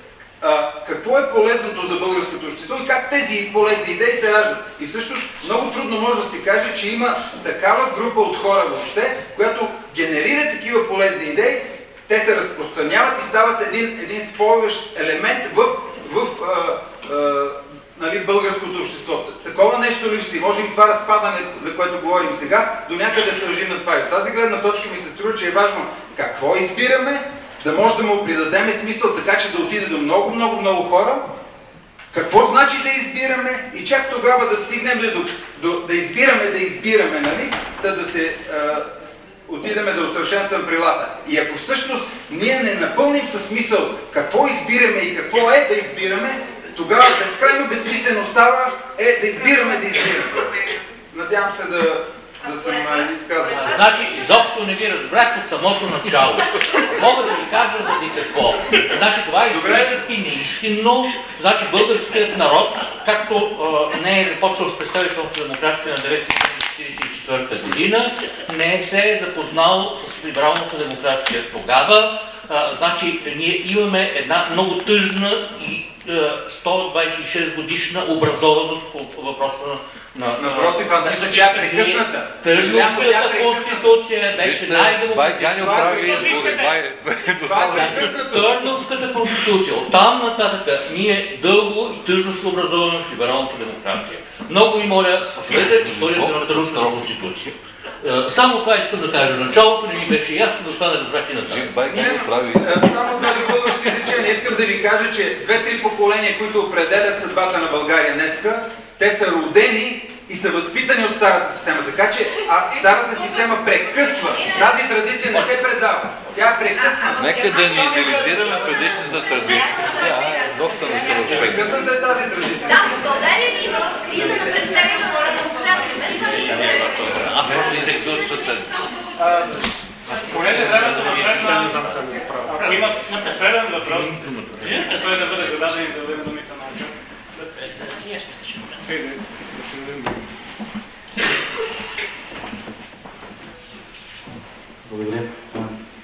а, какво е полезното за българското общество и как тези полезни идеи се раждат. И всъщност много трудно може да се каже, че има такава група от хора въобще, която генерира такива полезни идеи, те се разпространяват и стават един, един спойващ елемент в, в а, а, нали, българското общество. Такова нещо липси. Може и това разпадане, за което говорим сега, до някъде се лъжи на това. И от тази гледна точка ми се струва, че е важно какво избираме, да може да му придадем смисъл така, че да отиде до много, много, много хора. Какво значи да избираме и чак тогава да стигнем до, до да избираме, да избираме, нали? Та да се а, отидеме да усъвършенстваме прилата. И ако всъщност ние не напълним със смисъл какво избираме и какво е да избираме, тогава безкрайно безсмислено става е да избираме, да избираме. Надявам се да да съм изказал. Значи, изобщо не ви разбрах от самото начало. Мога да ви кажа заради какво. Значи, това е исторически неистинно. Значи, българският народ, както а, не е започнал с представителната демокрация на 9 1944 година, не се е запознал с либералната демокрация тогава. А, значи, ние имаме една много тъжна и 126 годишна образованост по въпроса на на, Напротив, аз мисля, че е прекъсната. Тържновската конституция беше най-демократична. Бай Ганю прави избори, бай Търновската конституция. Оттам нататък ние дълго и тъжно сме образовани в либералната демокрация. Много ви моля, посмотрете историята на Търновската конституция. Само това искам да кажа. Началото не ми беше ясно, да не разбрах и нататък. Само два допълващи изречения. Искам да ви кажа, че две-три поколения, които определят съдбата на България днеска, те са родени и са възпитани от старата система. Така че а, старата система прекъсва. Тази традиция не се предава. Тя е прекъсна. Нека да ни идеализираме предишната традиция. Тя е доста несъвършена. Прекъсната е тази традиция. Само в България има криза на представителна на демокрация. Аз просто интересувам съцедно. Понеже времето напредна, ако има последен въпрос, той да бъде зададен и да бъде думите на Благодаря.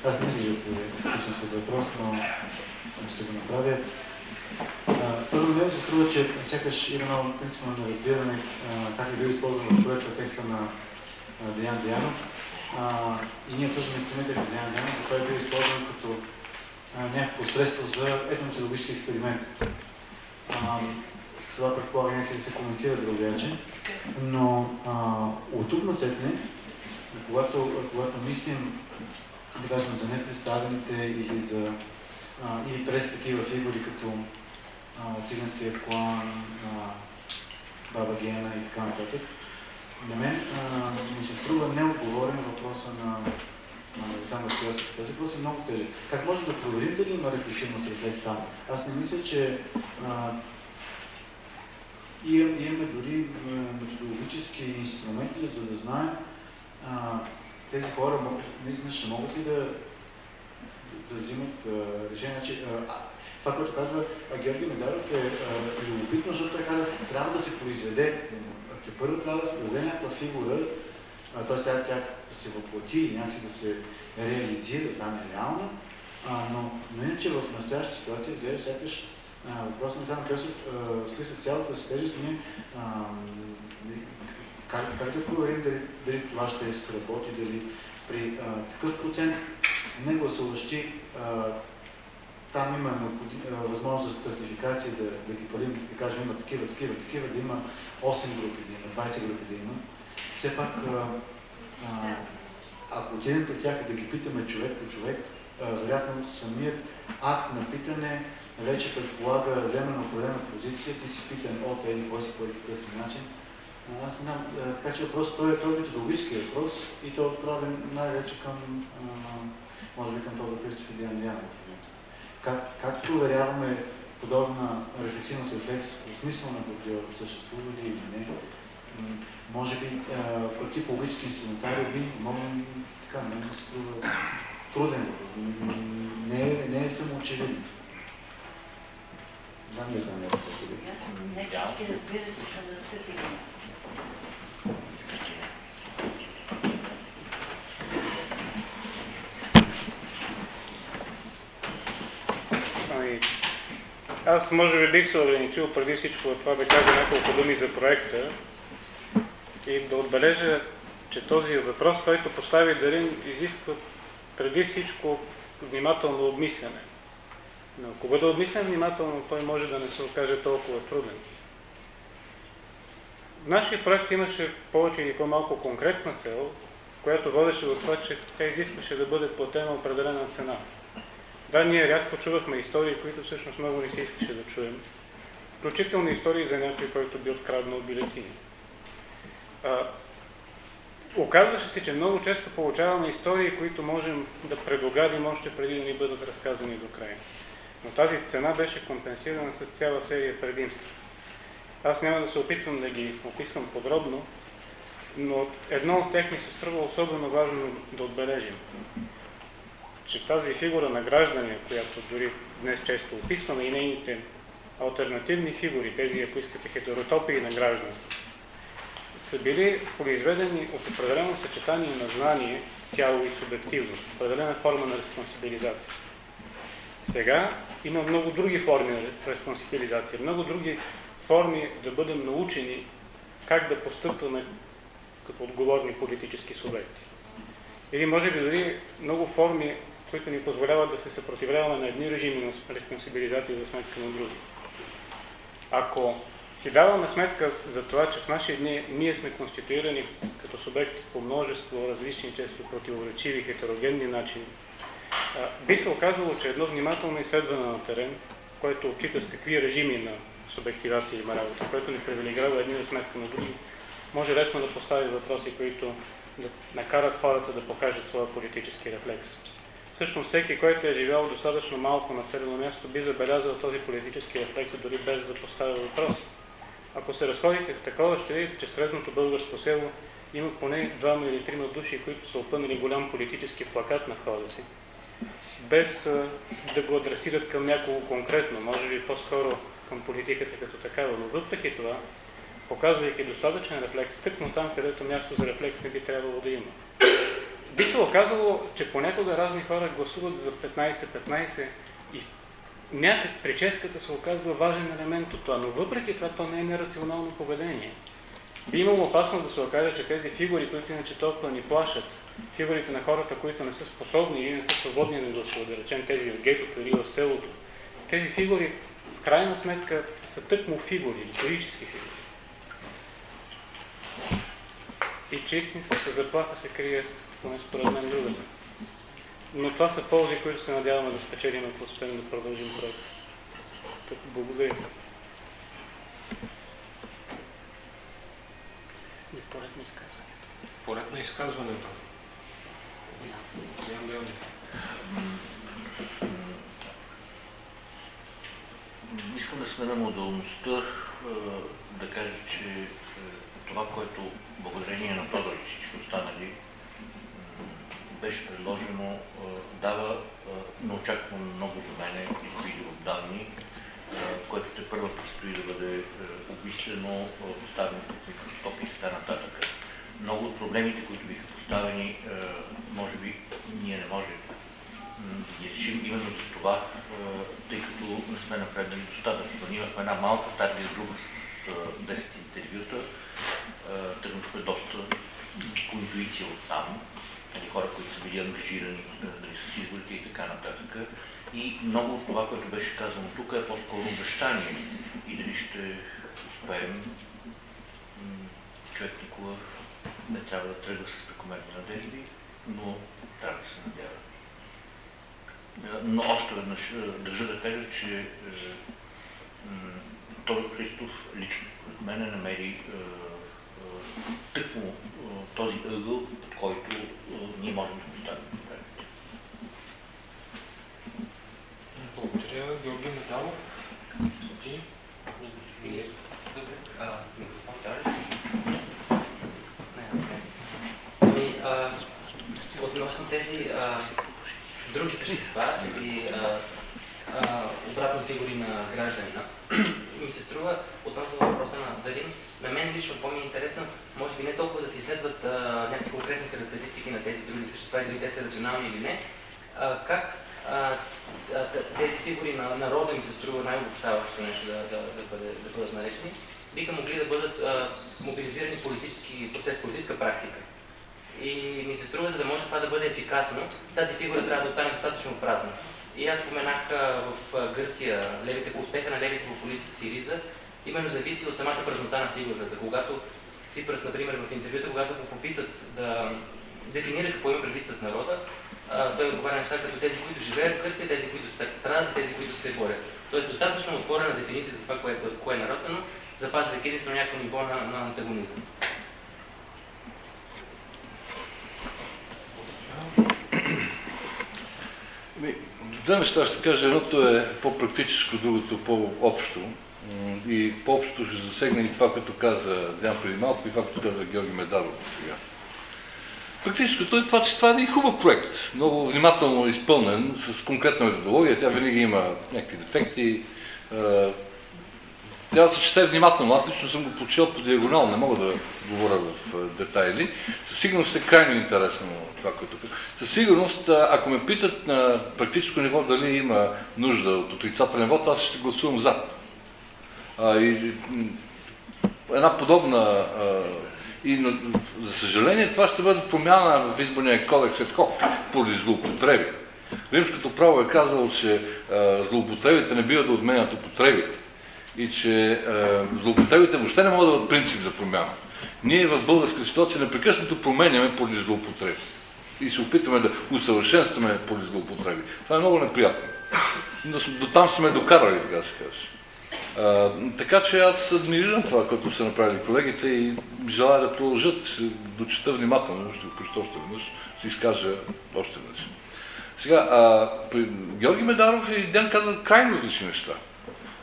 Аз не мисля да се включвам с въпрос, но ще го направя. Първо ми се струва, че сякаш има много принципно неразбиране как е бил използван в проекта текста на Деян Деянов. И ние обсъждаме самия текст на Деян Деянов, който е бил използван като някакво средство за етнотеологически експеримент това предполага някакси да се коментира другаче. Но а, от тук насетне, когато, когато мислим, да кажем, за непредставените или, за, а, или през такива фигури като а, циганския клан, а, Баба Гена и така нататък, на мен а, ми се струва неотговорен въпроса на Александър Стоясов. Този въпрос е много тежък. Как можем да проверим дали има рефлексивност рефлекс там? Аз не мисля, че а, и имаме дори методологически инструменти, за да знаем а, тези хора наистина ще могат ли да, да взимат а, решения. Значи, а, това, което казва Георги Медаров е любопитно, защото той казва, трябва да се произведе. Те първо трябва да се произведе някаква фигура, т.е. тя, тя да се въплати и някакси да се реализира, да стане реална, а, но, но иначе в настоящата ситуация изглежда сякаш въпрос на Александър Красов стои с цялата си тежест. Ние как, как да проверим дали, дали това ще сработи, дали при а, такъв процент негласуващи там има възможност за стратификация да, да ги парим, да кажем има такива, такива, такива, да има 8 групи, да има 20 групи да има. Все пак, а, а, ако отидем при тях и да ги питаме човек по човек, а, вероятно самият акт на питане вече предполага вземане на определена позиция, ти си питан от еди, кой си, кой си начин. Аз знам, така че въпрос, той е, той е методологически въпрос и той е най-вече към, а, може би към това Христов и Диан Янов. Как, как проверяваме подобна рефлексивност рефлекс, смисъл на протива съществува ли или не? Може би по типологически инструментари би могат така, не да се труден. Не, не е самоочевидно. Знам, не знам какво че. Ами, аз може би бих се ограничил преди всичко от това да кажа няколко думи за проекта и да отбележа, че този въпрос, който постави Дарин, изисква преди всичко внимателно обмислене. Но ако бъде обмислен внимателно, той може да не се окаже толкова труден. Нашия проект имаше повече или по-малко конкретна цел, която водеше до това, че тя изискваше да бъде платена определена цена. Да, ние рядко чувахме истории, които всъщност много не се искаше да чуем. Включително истории за някой, който би откраднал бюлетини. А, оказваше се, че много често получаваме истории, които можем да предогадим още преди да ни бъдат разказани до края. Но тази цена беше компенсирана с цяла серия предимства. Аз няма да се опитвам да ги описвам подробно, но едно от тях ми се струва особено важно да отбележим. Че тази фигура на граждане, която дори днес често описваме и нейните альтернативни фигури, тези, ако искате, хетеротопии на гражданство, са били произведени от определено съчетание на знание, тяло и субективност, определена форма на респонсибилизация. Сега има много други форми на респонсибилизация, много други форми да бъдем научени как да постъпваме като отговорни политически субекти. Или може би дори много форми, които ни позволяват да се съпротивляваме на едни режими на респонсибилизация за сметка на други. Ако си даваме сметка за това, че в наши дни ние сме конституирани като субекти по множество различни, често противоречиви, хетерогенни начини, би се оказало, че едно внимателно изследване на терен, което отчита с какви режими на субективация има работа, което ни привилегирава едни на сметка на други, може лесно да постави въпроси, които да накарат хората да покажат своя политически рефлекс. Всъщност всеки, който е живял достатъчно малко населено място, би забелязал този политически рефлекс, дори без да поставя въпроси. Ако се разходите в такова, ще видите, че средното българско село има поне двама или трима души, които са опънали голям политически плакат на хода си, без да го адресират към някого конкретно, може би по-скоро към политиката като такава, но въпреки това, показвайки достатъчен рефлекс, тъкно там, където място за рефлекс не би трябвало да има. Би се оказало, че понякога разни хора гласуват за 15-15 и някак прическата се оказва важен елемент от това, но въпреки това то не е нерационално поведение. Би имало опасност да се окаже, че тези фигури, които иначе толкова ни плашат, фигурите на хората, които не са способни или не са свободни да гласуват, да речем тези в гетото или в селото, тези фигури в крайна сметка са тъкмо фигури, исторически фигури. И че истинската заплаха се крие, поне според мен, другата. Но това са ползи, които се надяваме да спечелим, ако успеем да продължим проекта. Така, благодаря. И поред на изказването. Поред на изказването. Искам да смена модалността, да кажа, че това, което благодарение на Тодор и всички останали беше предложено, дава неочаквано много за мене видео данни, което те първо предстои да бъде обмислено, поставено под микроскоп и така нататък. Много от проблемите, които биха поставени, може би ние не можем да ги решим именно за това, тъй като не сме напреднали достатъчно. Ние имахме една малка тази друга с 10 интервюта, тръгнахме доста по интуиция от там, нали, хора, които са били ангажирани нали, с изборите и така нататък. И много от това, което беше казано тук е по-скоро обещание и дали ще успеем. Човек никога не трябва да тръгва с прекомерни надежди, но трябва да се надява. Но още веднъж държа да кажа, че Тодор Христов лично според мен намери тъкмо този ъгъл, под който ние можем да поставим проблемите. Благодаря, Георги Медалов. Относно тези а, други същества и а, а, обратни фигури на гражданина, <clears throat> ми се струва относно въпроса на дали на мен лично по-ми е може би не толкова да се изследват а, някакви конкретни характеристики на тези други същества, дали те са рационални или не, а, как а, тези фигури на народа ми се струва най-обобщаващо нещо да, да, да, бъде, да бъдат наречени, биха могли да бъдат а, мобилизирани политически процес, политическа практика. И ми се струва, за да може това да бъде ефикасно, тази фигура трябва да остане достатъчно празна. И аз споменах в Гърция левите, успеха на левите популисти Сириза, именно зависи от самата празнота на фигурата. Когато Ципрас, например, в интервюта, когато го попитат да дефинира какво има предвид с народа, той отговаря неща като тези, които живеят в Гърция, тези, които страдат, тези, които се борят. Тоест достатъчно отворена дефиниция за това, кое, кое е народа, но запазвайки единствено някакво ниво на, на антагонизъм. Две неща ще кажа. Едното е по-практическо, другото по-общо. И по-общо ще засегне и това, като каза Дян преди малко, и това, като каза Георги Медаров сега. Практическото е това, че това е един хубав проект, много внимателно изпълнен, с конкретна методология. Тя винаги има някакви дефекти. трябва да се чете внимателно. Аз лично съм го прочел по диагонал, не мога да говоря в а, детайли. Със сигурност е крайно интересно това, което Със сигурност, ако ме питат на практическо ниво дали има нужда от отрицателен вод, аз ще гласувам за. А, и, една подобна а, и но, за съжаление това ще бъде промяна в изборния кодекс ед хок поради злоупотреби. Римското право е казало, че а, злоупотребите не биват да отменят употребите и че а, злоупотребите въобще не могат да бъдат принцип за промяна. Ние в българска ситуация непрекъснато променяме поради злоупотреби и се опитваме да усъвършенстваме поради злоупотреби. Това е много неприятно. Но до там сме докарали, така да се каже. А, така че аз адмирирам това, което са направили колегите и желая да продължат. Дочета внимателно, ще го прочета още веднъж, ще изкажа още веднъж. Сега, а, при Георги Медаров и Диан каза крайно различни неща.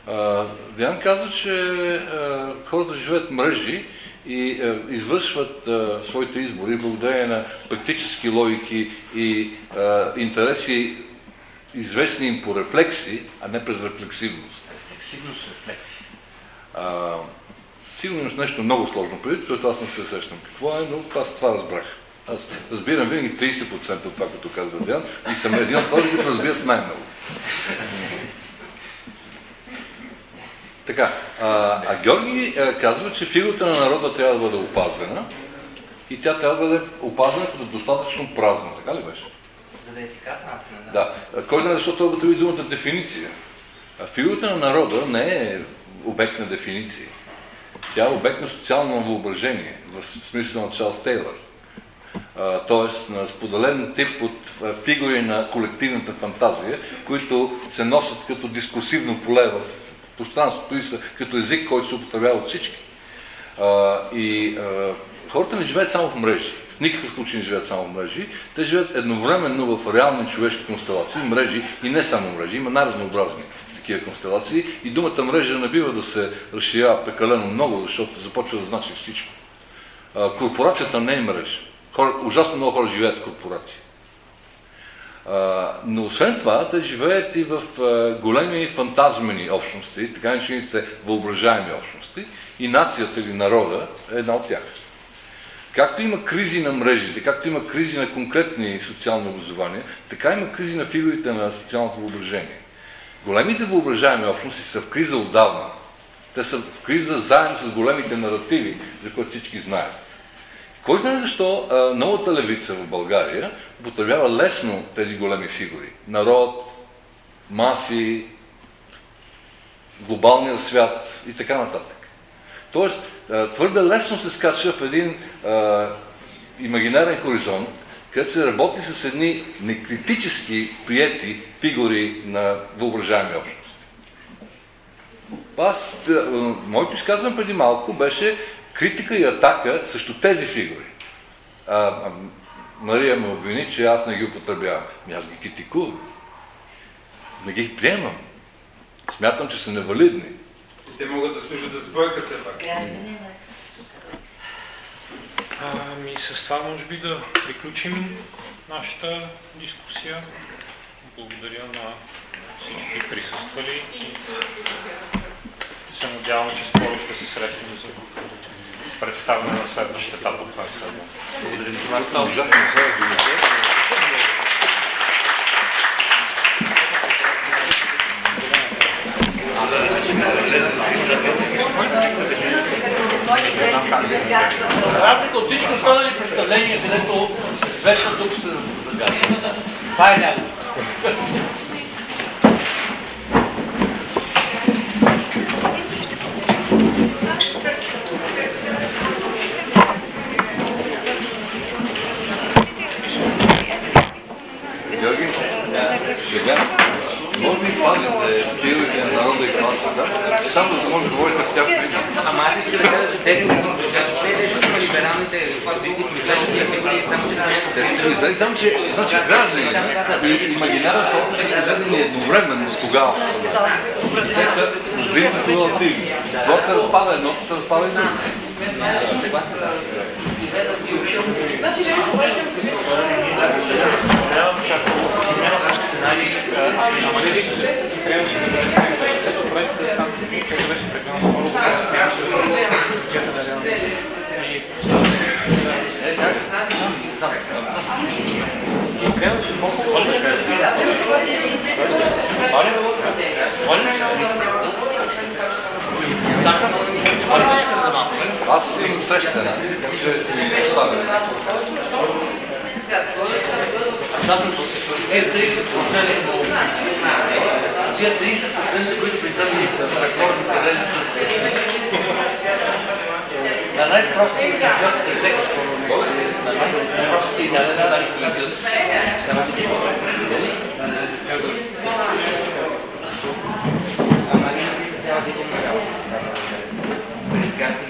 А, Диан каза, че а, хората живеят мрежи и а, извършват а, своите избори благодарение на практически логики и а, интереси, известни им по рефлекси, а не през рефлексивност. Рефлексивност, рефлекси. А, сигурно е нещо много сложно преди, което аз не се сещам какво е, но аз това разбрах. Аз разбирам винаги 30% от това, което казва Диан и съм един от хората, които разбират най-много. Така, а, а Георги а, казва, че фигурата на народа трябва да бъде опазена и тя трябва да бъде опазена като достатъчно празна. Така ли беше? За да е ефикасна аз Да. Кой знае защо това употреби думата дефиниция? А фигурата на народа не е обект на дефиниции. Тя е обект на социално въображение, в смисъл на Чарлз Тейлър. Т.е. на споделен тип от фигури на колективната фантазия, които се носят като дискурсивно поле в пространството и са като език, който се употребява от всички. А, и а, хората не живеят само в мрежи. В никакъв случай не живеят само в мрежи. Те живеят едновременно в реални човешки констелации, мрежи и не само мрежи. Има най-разнообразни такива констелации. И думата мрежа не бива да се разширява прекалено много, защото започва да значи всичко. А, корпорацията не е мрежа. Хора, ужасно много хора живеят в корпорации. Но освен това, те живеят и в големи фантазмени общности, така наречените въображаеми общности, и нацията или народа е една от тях. Както има кризи на мрежите, както има кризи на конкретни социални образования, така има кризи на фигурите на социалното въображение. Големите въображаеми общности са в криза отдавна. Те са в криза заедно с големите наративи, за които всички знаят. Кой знае защо а, новата левица в България употребява лесно тези големи фигури? Народ, маси, глобалния свят и така нататък. Тоест, а, твърде лесно се скача в един а, имагинарен хоризонт, където се работи с едни некритически приети фигури на въображаеми общности. Аз, моето изказване преди малко беше критика и атака срещу тези фигури. А, а, Мария ме обвини, че аз не ги употребявам. Ми аз ги критикувам. Не ги приемам. Смятам, че са невалидни. И те могат да служат за сбойка все пак. Ами с това може би да приключим нашата дискусия. Благодаря на всички присъствали и се надявам, че скоро ще се срещнем за представяне на следващия етап от това изследване. Благодарим за това. Ужасно Разлика от всички останали представления, където се свеща, тук се загасва. Това е някакво. Георги, сега, може би пазите фигурите на народа и класата, само за да може да говорите в тях призна. Ама аз искам да кажа, че тези те са либералните позиции, произвеждат фигури, само че на някакъв Те са произвели, само че, значи, граждани, и имагинарната общност са произведени едновременно тогава. Те са взаимно колативни. Това се разпада едното, се разпада и другото. Значи, жени се Съжалявам, че ако няма Ама не виж, е 30% Тия 30%, които ви тръгнат рекордните режи на най-простия гръцки текст, на най-простия и на нашите гръцки. Ама ние трябва да го направим.